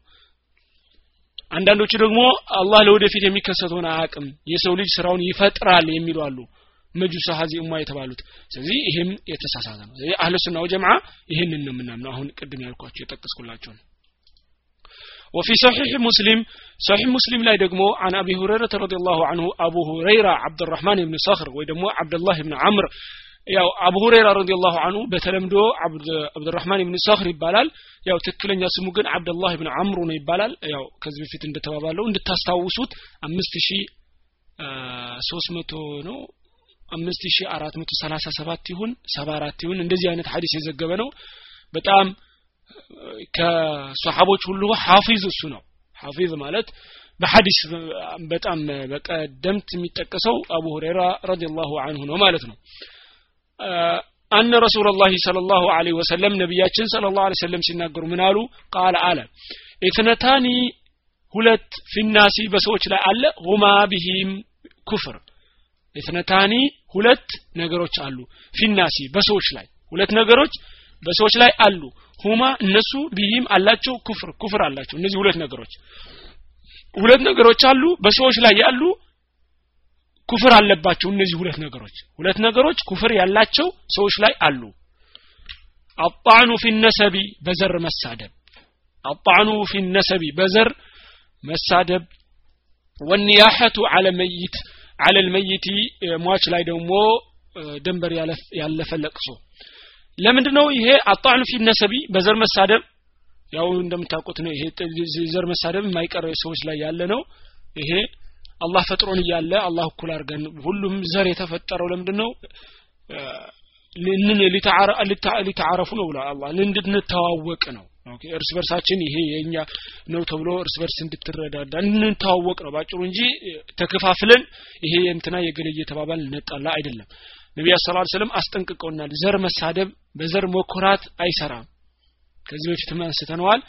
አንዳንዶቹ ደግሞ አላህ ለወደፊት የሚከሰተውን አያቅም የሰው ልጅ ስራውን ይፈጥራል የሚሉ አሉ መጁሳ ሀዚ ኡማ የተባሉት ስለዚህ ይሄም የተሳሳተ ነው ስለዚህ አህለ ሱና ወጀማዓ ይህንን ነው የምናምነው አሁን ቅድም ያልኳቸው የጠቀስኩላቸው ነው وفي صحيح مسلم صحيح مسلم لا يدقمو عن أبي هريرة رضي الله عنه أبو هريرة عبد الرحمن بن صخر ويدمو عبد الله بن عمرو ያው አቡ ሁረይራ ረዲየላሁ አንሁ በተለምዶ አብዱራህማን ብን ሰኽር ይባላል ያው ትክክለኛ ስሙ ግን አብደላህ ብን አምሩ ነው ይባላል ያው ከዚህ በፊት እንደተባባለው እንድታስታውሱት አምስት ሺ ሶስት መቶ ነው አምስት ሺ አራት መቶ ሰላሳ ሰባት ይሁን ሰባ አራት ይሁን። እንደዚህ አይነት ሀዲስ የዘገበ ነው። በጣም ከሰሓቦች ሁሉ ሐፊዝ እሱ ነው። ሐፊዝ ማለት በሐዲስ በጣም በቀደምት የሚጠቀሰው አቡ ሁረይራ ረዲየላሁ አንሁ ነው ማለት ነው። አነ ረሱላ ላህ صለ ላሁ ለ ወሰለም ነቢያችን ስለ ላሁ ሰለም ሲናገሩ ምን አሉ? ቃል አለ اثنتان ሁለት في الناس በሰዎች ላይ አለ። هما بهم كفر። اثنتان ሁለት ነገሮች አሉ። في الناس በሰዎች ላይ ሁለት ነገሮች በሰዎች ላይ አሉ። هما እነሱ بهم አላቸው ኩፍር ኩፍር አላቸው። እነዚህ ሁለት ነገሮች ሁለት ነገሮች አሉ። በሰዎች ላይ ያሉ ኩፍር አለባቸው። እነዚህ ሁለት ነገሮች ሁለት ነገሮች ኩፍር ያላቸው ሰዎች ላይ አሉ። አጣዕኑ ፊ ነሰቢ በዘር መሳደብ። አጣዕኑ ፊ በዘር መሳደብ። ወኒያሐቱ አለ መይት አለ ልመይቲ ሟች ላይ ደግሞ ደንበር ያለፈ ለቅሶ ለምንድነው ይሄ አጣዕኑ ፊ ነሰቢ? በዘር መሳደብ ያው እንደምታውቁት ነው ይሄ ዘር መሳደብ የማይቀር ሰዎች ላይ ያለ ነው። ይሄ አላህ ፈጥሮን እያለ አላህ እኩል አድርገን ሁሉም ዘር የተፈጠረው ለምንድን ነው ሊተዓረፉ ነው ብሏል አላህ። እንድንተዋወቅ ነው እርስ በርሳችን ይሄ የኛ ነው ተብሎ እርስ በርስ እንድትረዳዳ እንተዋወቅ ነው ባጭሩ እንጂ ተከፋፍለን ይሄ የእንትና የገለ እየተባባል ነጣላ አይደለም። ነቢያ ስ ሰለም አስጠንቅቀውናል። ዘር መሳደብ በዘር መኮራት አይሰራም። ከዚህ በፊት አንስተነዋል።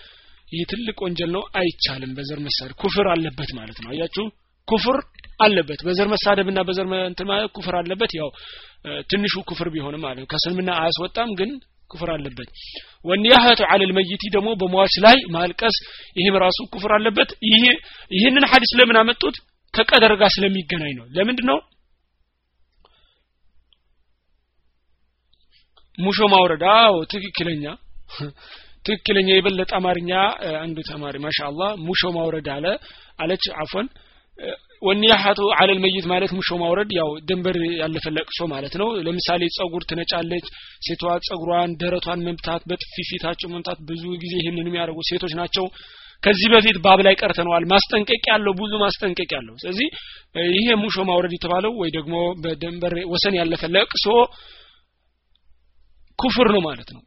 ይህ ትልቅ ወንጀል ነው አይቻልም። በዘር መሳደብ ኩፍር አለበት ማለት ነው። አያችሁ? ኩፍር አለበት። በዘር መሳደብና በዘር እንትን ኩፍር አለበት። ያው ትንሹ ኩፍር ቢሆንም ማለት ነው። ከስልምና አያስወጣም ግን ኩፍር አለበት። ወኒያህቱ አለል መይቲ ደግሞ በሟች ላይ ማልቀስ ይህም ራሱ ኩፍር አለበት። ይህንን ሐዲስ ለምን አመጡት? ከቀደር ጋር ስለሚገናኝ ነው። ለምንድን ነው ሙሾ ማውረድ። አዎ ትክክለኛ ትክክለኛ የበለጠ አማርኛ አንዱ ተማሪ ማሻአላህ ሙሾ ማውረድ አለ። አለች አፎን ወኒያሐቱ አለል መይት ማለት ሙሾ ማውረድ ያው ድንበር ያለፈ ለቅሶ ማለት ነው። ለምሳሌ ጸጉር ትነጫለች ሴቷ ጸጉሯን ደረቷን መምታት በጥፊ ፊታቸው መምታት ብዙ ጊዜ ይህንን የሚያደርጉ ሴቶች ናቸው። ከዚህ በፊት ባብ ላይ ቀርተነዋል። ማስጠንቀቅ ያለው ብዙ ማስጠንቀቅ ያለው ስለዚህ ይሄ ሙሾ ማውረድ የተባለው ወይ ደግሞ በደንበር ወሰን ያለፈ ለቅሶ ኩፍር ነው ማለት ነው።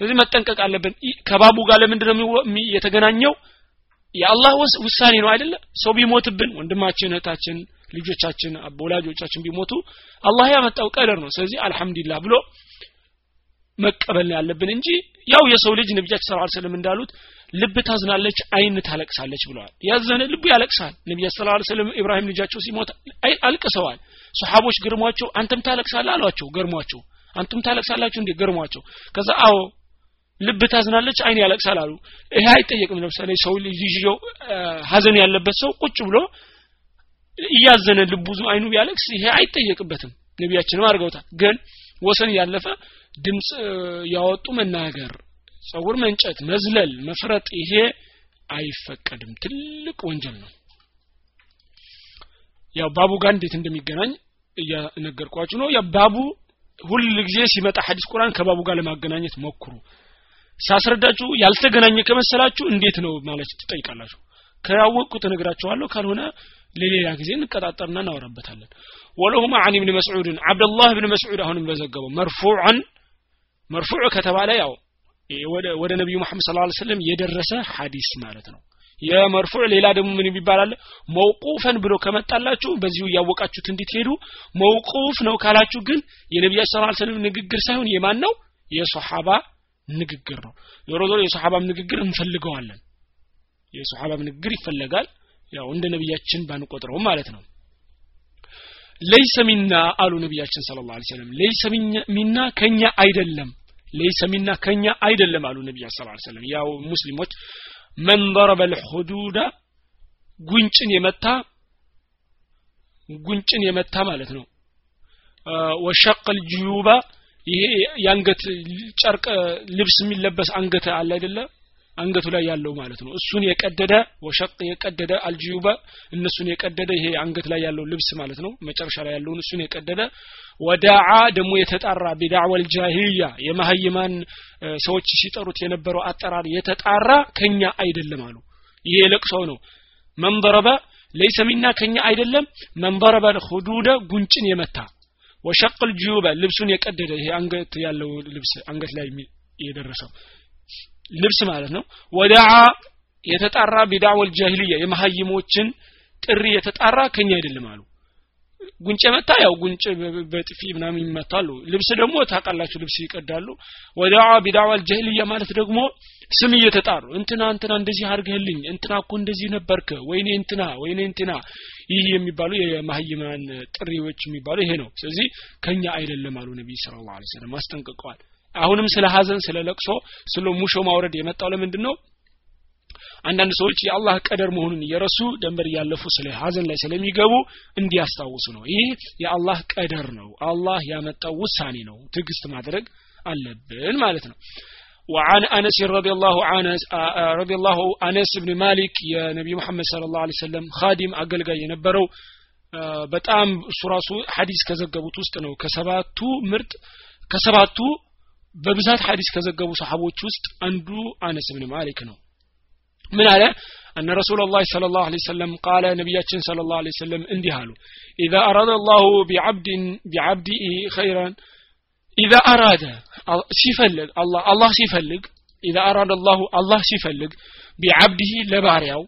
ስለዚህ መጠንቀቅ አለብን። ከባቡ ጋር ለምንድን ነው የተገናኘው የአላህ ውሳኔ ነው አይደለ? ሰው ቢሞትብን ወንድማችን እህታችን ልጆቻችን ወላጆቻችን ቢሞቱ አላህ ያመጣው ቀደር ነው። ስለዚህ አልহামዱሊላህ ብሎ መቀበል ያለብን እንጂ ያው የሰው ልጅ ሰለላሁ ዐለይሂ ወሰለም እንዳሉት ልብ ታዝናለች አይን ታለቅሳለች ብለዋል። ያዘነ ልቡ ያለቅሳል። ሰለላሁ ዐለይሂ ወሰለም ኢብራሂም ልጃቸው ሲሞት አልቅሰዋል። ሱሐቦች ግርሟቸው አንተም ታለቅሳለህ አሏቸው። ገርሟቸው። አንቱም ታለቅሳላችሁ እንዴ? ገርሟቸው። ከዛ አዎ ልብ ታዝናለች አይን ያለቅሳል አሉ። ይሄ አይጠየቅም። ለምሳሌ ሰው ይዤው ሀዘን ያለበት ሰው ቁጭ ብሎ እያዘነ ልቡ አይኑ ቢያለቅስ ይሄ አይጠየቅበትም። ነቢያችንም አድርገውታል። ግን ወሰን ያለፈ ድምፅ ያወጡ መናገር ጸጉር መንጨት መዝለል መፍረጥ ይሄ አይፈቀድም። ትልቅ ወንጀል ነው። ያው ባቡ ጋር እንዴት እንደሚገናኝ እያነገርኳችሁ ነው። ያ ባቡ ሁል ጊዜ ሲመጣ ሐዲስ ቁርአን ከባቡ ጋር ለማገናኘት ሞክሩ ሳስረዳችሁ ያልተገናኘ ከመሰላችሁ እንዴት ነው ማለት ትጠይቃላችሁ? ከያወቅኩት እነግራቸዋለሁ ካልሆነ ለሌላ ጊዜ እንቀጣጠርና እናወራበታለን። ወለሁማ አን ብን መስዑድን አብደላህ ብን መስዑድ አሁንም በዘገበው መርፉዓን መርፉዕ ከተባለ ያው ወደ ነቢዩ መሐመድ ስለ ሰለም የደረሰ ሐዲስ ማለት ነው። የመርፉዕ ሌላ ደግሞ ምን ይባላል መውቁፈን ብሎ ከመጣላችሁ በዚሁ እያወቃችሁት እንድትሄዱ መውቁፍ ነው ካላችሁ ግን የነቢያችን ስለ ሰለም ንግግር ሳይሆን የማን ነው? የሶሓባ ንግግር ነው። ዞሮ ዞሮ የሶሓባም ንግግር እንፈልገዋለን። የሶሓባም ንግግር ይፈለጋል። ያው እንደ ነቢያችን ባንቆጥረውም ማለት ነው። ለይሰ ሚና አሉ ነቢያችን ስለ ላ ሰለም ለይሰ ሚና ከኛ አይደለም ለይሰ ሚና ከኛ አይደለም አሉ ነቢያ ስ ሰለም ያው ሙስሊሞች መን ضረበ ልሑዱዳ ጉንጭን የመታ ጉንጭን የመታ ማለት ነው። ወሸቅ ልጅዩባ ይሄ የአንገት ጨርቅ ልብስ የሚለበስ አንገት አለ አይደለ? አንገቱ ላይ ያለው ማለት ነው። እሱን የቀደደ ወሸቅ የቀደደ አልጅዩበ እነሱን የቀደደ ይሄ አንገት ላይ ያለው ልብስ ማለት ነው። መጨረሻ ላይ ያለውን እሱን የቀደደ ወዳዓ ደግሞ የተጣራ ቢዳዕወል ጃሂልያ የማህይማን ሰዎች ሲጠሩት የነበረው አጠራር የተጣራ ከኛ አይደለም አሉ። ይሄ ለቅሶ ነው። መንበረበ ለይሰ ሚና ከኛ አይደለም። መንበረበ ሁዱደ ጉንጭን የመታ ወሸቅል ጅዩበ ልብሱን የቀደደ ይሄ አንገት ያለው ልብስ አንገት ላይ የደረሰው ልብስ ማለት ነው። ወዳዓ የተጣራ ቢዳዕወል ጃሂልያ የመሀይሞችን ጥሪ የተጣራ ከኛ አይደለም አሉ። ጉንጭ መታ? ያው ጉንጭ በጥፊ ምናምን ይመታሉ። ልብስ ደግሞ ታውቃላችሁ ልብስ ይቀዳሉ። ወዳዓ ቢዳዕወል ጃሂልያ ማለት ደግሞ ስም እየተጣሩ እንትና እንትና እንደዚህ አድርገህልኝ እንትና እኮ እንደዚህ ነበርክ ወይኔ እንትና ወይኔ እንትና። ይህ የሚባሉ የማህይማን ጥሪዎች የሚባሉ ይሄ ነው። ስለዚህ ከኛ አይደለም አሉ ነቢይ ስለ ላ ሰለም አስጠንቅቀዋል። አሁንም ስለ ሀዘን ስለ ለቅሶ ስለ ሙሾ ማውረድ የመጣው ለምንድን ነው አንዳንድ ሰዎች የአላህ ቀደር መሆኑን እየረሱ ደንበር እያለፉ ስለ ሀዘን ላይ ስለሚገቡ እንዲያስታውሱ ነው። ይህ የአላህ ቀደር ነው። አላህ ያመጣው ውሳኔ ነው። ትዕግስት ማድረግ አለብን ማለት ነው وعن أنس رضي الله عنه رضي الله أنس بن مالك يا نبي محمد صلى الله عليه وسلم خادم أقل የነበረው በጣም እሱ ራሱ ሐዲስ ከዘገቡት ውስጥ ነው ከሰባቱ ምርጥ ከሰባቱ በብዛት ሐዲስ ከዘገቡ ሰሓቦች ውስጥ አንዱ አነስ ብን ማሊክ ነው ምን አለ أن رسول الله صلى الله عليه وسلم قال نبياتنا صلى الله عليه وسلم اندي هالو إذا أراد الله بعبد بعبده خيرا ኢዛ አራደ ሲፈልግ አላህ ሲፈልግ ኢዛ አራደ አላሁ አላህ ሲፈልግ ቢዓብዲህ ለባሪያው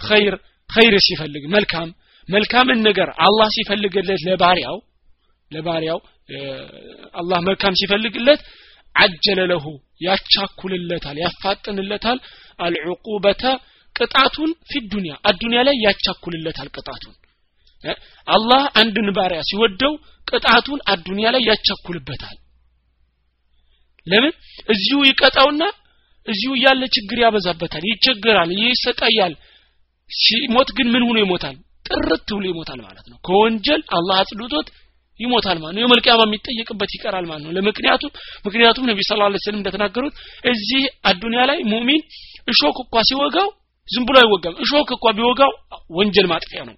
ኸይር ኸይር ሲፈልግ መልካም መልካምን ነገር አላህ ሲፈልግለት ለባሪያው ለባሪያው አላህ መልካም ሲፈልግለት አጀለ ለሁ ያቻኩልለታል ያፋጥንለታል። አልዕቁበተ ቅጣቱን ፊ ዱንያ አዱንያ ላይ ያቻኩልለታል ቅጣቱን። አላህ አንድን ባሪያ ሲወደው ቅጣቱን አዱንያ ላይ ያቻኩልበታል ለምን? እዚሁ ይቀጣውና እዚሁ እያለ ችግር ያበዛበታል ይቸገራል ይሰቃያል። ሲሞት ግን ምን ሆኖ ይሞታል? ጥርት ብሎ ይሞታል ማለት ነው። ከወንጀል አላህ አጽድቶት ይሞታል ማለት ነው። የመልቂያማ የሚጠየቅበት ይቀራል ማለት ነው። ለምክንያቱም ምክንያቱም ነቢ ስለ ላ ስለም እንደተናገሩት እዚህ አዱኒያ ላይ ሙሚን እሾክ እኳ ሲወጋው ዝም ብሎ አይወጋም። እሾክ እኳ ቢወጋው ወንጀል ማጥፊያ ነው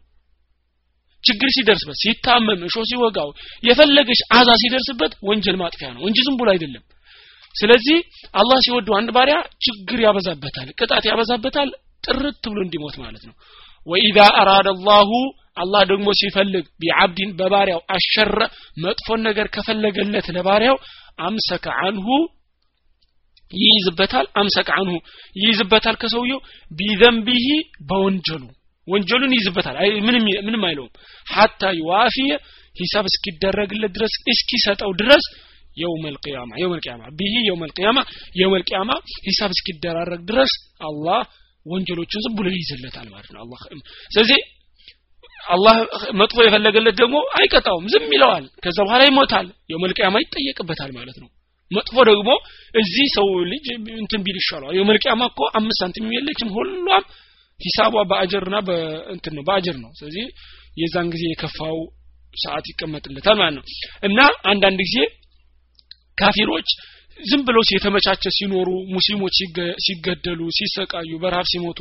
ችግር ሲደርስበት ሲታመም እሾ ሲወጋው የፈለገች አዛ ሲደርስበት ወንጀል ማጥፊያ ነው። እንጂ ዝም ብሎ አይደለም። ስለዚህ አላህ ሲወደው አንድ ባሪያ ችግር ያበዛበታል ቅጣት ያበዛበታል ጥርት ብሎ እንዲሞት ማለት ነው። ወኢዛ አራደ አላሁ አላህ ደግሞ ሲፈልግ ቢዓብዲን በባሪያው አሸረ መጥፎን ነገር ከፈለገለት ለባሪያው አምሰከ አንሁ ይይዝበታል አምሰከ አንሁ ይይዝበታል ከሰውየው ቢዘንቢሂ በወንጀሉ ወንጀሉን ይይዝበታል። ምንም ምንም አይለውም። ሐታ ይዋፊየ ሂሳብ እስኪደረግለት ድረስ እስኪሰጠው ድረስ የውም ልቅያማ ቢሂ የውም ልቅያማ ሂሳብ እስኪደራረግ ድረስ አላህ ወንጀሎችን ዝም ብሎ ይይዝለታል ማለት ነው። አላህ ስለዚህ አላህ መጥፎ የፈለገለት ደግሞ አይቀጣውም ዝም ይለዋል። ከዛ በኋላ ይሞታል። የመልቅያማ ይጠየቅበታል ማለት ነው። መጥፎ ደግሞ እዚህ ሰው ልጅ እንትን ቢል ይሻለዋል። የመልቅያማ እኮ አምስት ሳንቲም የለችም። ሁሏም ሂሳቧ በአጀርና በእንትን ነው በአጀር ነው። ስለዚህ የዛን ጊዜ የከፋው ሰዓት ይቀመጥለታል ማለት ነው። እና አንዳንድ ጊዜ ካፊሮች ዝም ብለው የተመቻቸ ሲኖሩ ሙስሊሞች ሲገደሉ ሲሰቃዩ በረሀብ ሲሞቱ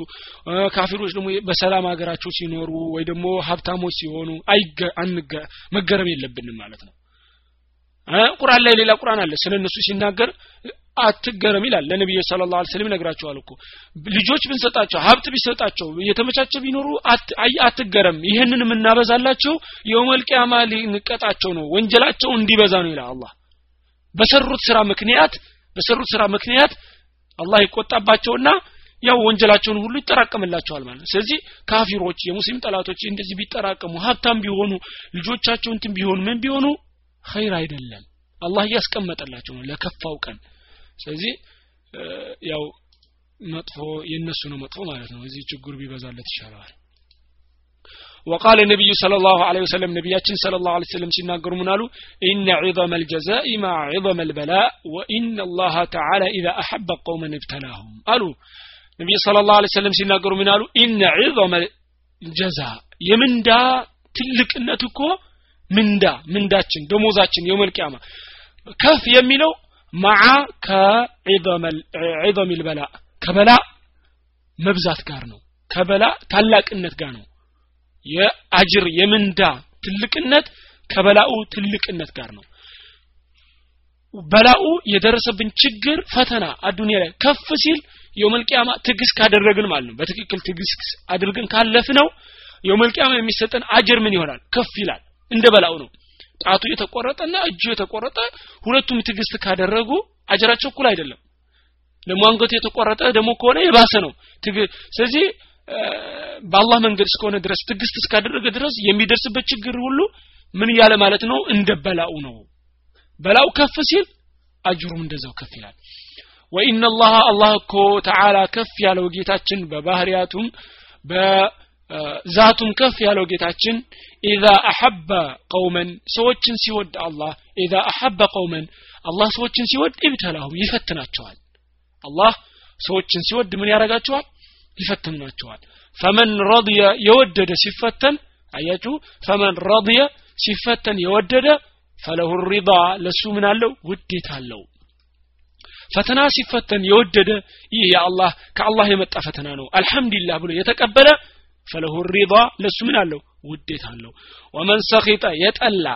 ካፊሮች ደግሞ በሰላም ሀገራቸው ሲኖሩ ወይ ደግሞ ሀብታሞች ሲሆኑ አይገ መገረም የለብንም ማለት ነው ቁርአን ላይ ሌላ ቁርአን አለ። ስለ እነሱ ሲናገር አትገረም ይላል። ለነቢዩ ስለ ላ ስለም ይነግራቸዋል እኮ። ልጆች ብንሰጣቸው ሀብት ቢሰጣቸው የተመቻቸ ቢኖሩ አትገረም። ይህንን የምናበዛላቸው የውመልቅያማ ሊንቀጣቸው ነው። ወንጀላቸው እንዲበዛ ነው ይላል አላህ። በሰሩት ስራ ምክንያት በሰሩት ስራ ምክንያት አላህ ይቆጣባቸውና ያው ወንጀላቸውን ሁሉ ይጠራቀምላቸዋል ማለት ስለዚህ ካፊሮች የሙስሊም ጠላቶች እንደዚህ ቢጠራቀሙ ሀብታም ቢሆኑ ልጆቻቸው እንትን ቢሆኑ ምን ቢሆኑ ኸይር አይደለም አላህ እያስቀመጠላቸው ነው ለከፋው ቀን ስለዚህ ያው መጥፎ የነሱ ነው መጥፎ ማለት ነው እዚህ ችግሩ ቢበዛለት ይሻለዋል وقال النبي صلى الله عليه وسلم نبياتنا صلى الله عليه وسلم سيناغر منالو إن عظم الجزاء مع عظم البلاء وإن الله تعالى إذا أحب قوما ابتلاهم قالوا النبي صلى الله عليه وسلم سيناغر منالو إن عظم الجزاء يمندا ትልቅነት እኮ ምንዳ ምንዳችን ደሞዛችን የውመል ከፍ የሚለው መዓ ከዒዘም ልበላ ከበላ መብዛት ጋር ነው። ከበላ ታላቅነት ጋር ነው። የአጅር የምንዳ ትልቅነት ከበላኡ ትልቅነት ጋር ነው። በላኡ የደረሰብን ችግር ፈተና አዱኒያ ላይ ከፍ ሲል የውመልቅያማ ትግስ ካደረግን ማለት ነው። በትክክል ትግስ አድርገን ካለፍ ነው የውመልቅያማ የሚሰጠን አጅር ምን ይሆናል? ከፍ ይላል እንደ በላኡ ነው። ጣቱ የተቆረጠና እጁ የተቆረጠ ሁለቱም ትግስት ካደረጉ አጀራቸው እኩል አይደለም። ደግሞ አንገቱ የተቆረጠ ደግሞ ከሆነ የባሰ ነው። ስለዚህ በአላህ መንገድ እስከሆነ ድረስ ትግስት እስካደረገ ድረስ የሚደርስበት ችግር ሁሉ ምን እያለ ማለት ነው? እንደ በላኡ ነው። በላው ከፍ ሲል አጅሩም እንደዛው ከፍ ይላል። ወኢነ ላህ አላህ እኮ ተዓላ ከፍ ያለው ጌታችን በባህሪያቱም በዛቱም ከፍ ያለው ጌታችን ኢዛ አሐበ ቀውመን ሰዎችን ሲወድ አላህ። ኢዛ አሐበ ቀውመን አላህ ሰዎችን ሲወድ ኢብተላሁም ይፈትናቸዋል። አላህ ሰዎችን ሲወድ ምን ያደርጋቸዋል? ይፈትናቸዋል ፈመን ረضየ የወደደ ሲፈተን አያችሁ? ፈመን ረضየ ሲፈተን የወደደ ፈለሁ ሪዳ ለሱ ምን አለው? ውዴት አለው። ፈተና ሲፈተን የወደደ ይህ የአላህ ከአላህ የመጣ ፈተና ነው። አልሐምዱሊላህ ብሎ የተቀበለ ፈለሁ ሪዳ ለሱ ምን አለው? ውዴት አለው። ወመን ሰኺጠ የጠላ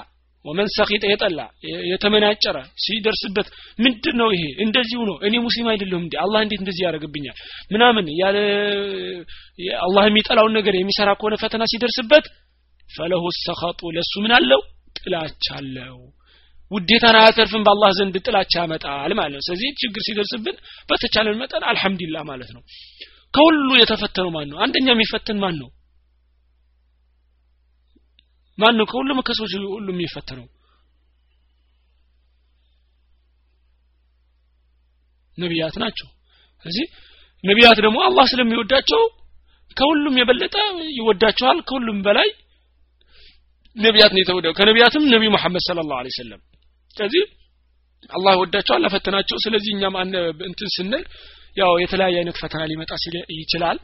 ወመን ሰኺጠ የጠላ የተመናጨረ ሲደርስበት ምንድን ነው ይሄ? እንደዚሁ ነው። እኔ ሙስሊም አይደለሁም እንዴ? አላህ እንዴት እንደዚህ ያደርግብኛል? ምናምን ያለ አላህ የሚጠላውን ነገር የሚሰራ ከሆነ ፈተና ሲደርስበት ፈለሁ ሰኸጡ ለሱ ምን አለው? ጥላቻ አለው። ውዴታን አያተርፍም በአላህ ዘንድ ጥላቻ ያመጣል ማለት ነው። ስለዚህ ችግር ሲደርስብን በተቻለን መጠን አልሐምዱሊላህ ማለት ነው ከሁሉ የተፈተነው ማን ነው አንደኛ የሚፈተን ማን ነው ማን ነው ከሁሉም ከሰዎች ሁሉ የሚፈተነው? ነቢያት ናቸው። ስለዚህ ነቢያት ደግሞ አላህ ስለሚወዳቸው ከሁሉም የበለጠ ይወዳቸዋል። ከሁሉም በላይ ነቢያት ነው የተወደው። ከነቢያትም ነቢ መሐመድ ስለ ላሁ ሰለም ስለዚህ አላህ ይወዳቸዋል ለፈተናቸው ስለዚህ እኛም እንትን ስንል ያው የተለያየ አይነት ፈተና ሊመጣ ይችላል።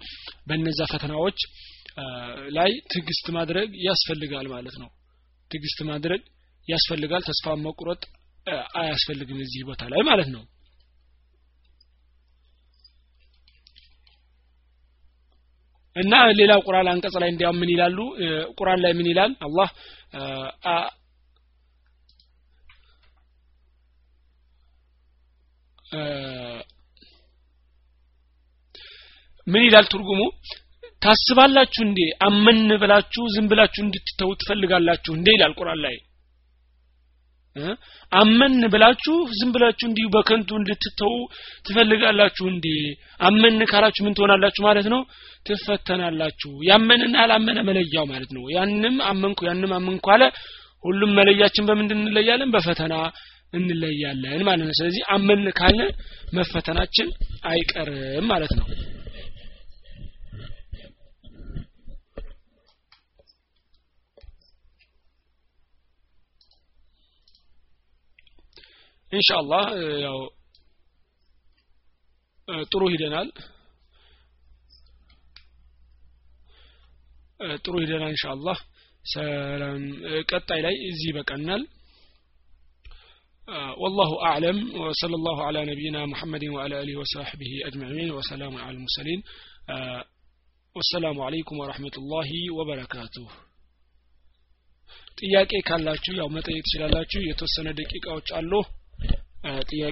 በእነዛ ፈተናዎች ላይ ትግስት ማድረግ ያስፈልጋል ማለት ነው። ትግስት ማድረግ ያስፈልጋል። ተስፋ መቁረጥ አያስፈልግም እዚህ ቦታ ላይ ማለት ነው። እና ሌላ ቁርአን አንቀጽ ላይ እንዲያውም ምን ይላሉ? ቁርአን ላይ ምን ይላል? አላህ ምን ይላል ትርጉሙ? ታስባላችሁ እንዴ? አመን ብላችሁ ዝም ብላችሁ እንድትተው ትፈልጋላችሁ እንዴ ይላል ቁርአን ላይ? አመን ብላችሁ ዝም ብላችሁ እንዲሁ በከንቱ እንድትተው ትፈልጋላችሁ እንዴ? አመን ካላችሁ ምን ትሆናላችሁ ማለት ነው? ትፈተናላችሁ። ያመንና ያላመነ መለያው ማለት ነው። ያንም አመንኩ ያንም አመንኩ አለ። ሁሉም መለያችን በምንድን እንለያለን? በፈተና እንለያለን ማለት ነው። ስለዚህ አመን ካለ መፈተናችን አይቀርም ማለት ነው ኢንሻአላህ ያው ጥሩ ሂደናል ጥሩ ሂደናል ኢንሻአላህ ሰላም ቀጣይ ላይ እዚህ ይበቃናል والله أعلم وصلى الله على نبينا محمد وعلى آله وصحبه أجمعين وسلام على المرسلين والسلام عليكم ورحمة الله وبركاته ጥያቄ ካላችሁ ያው መጠየቅ ትችላላችሁ የተወሰነ ደቂቃዎች አሉ ጥያቄ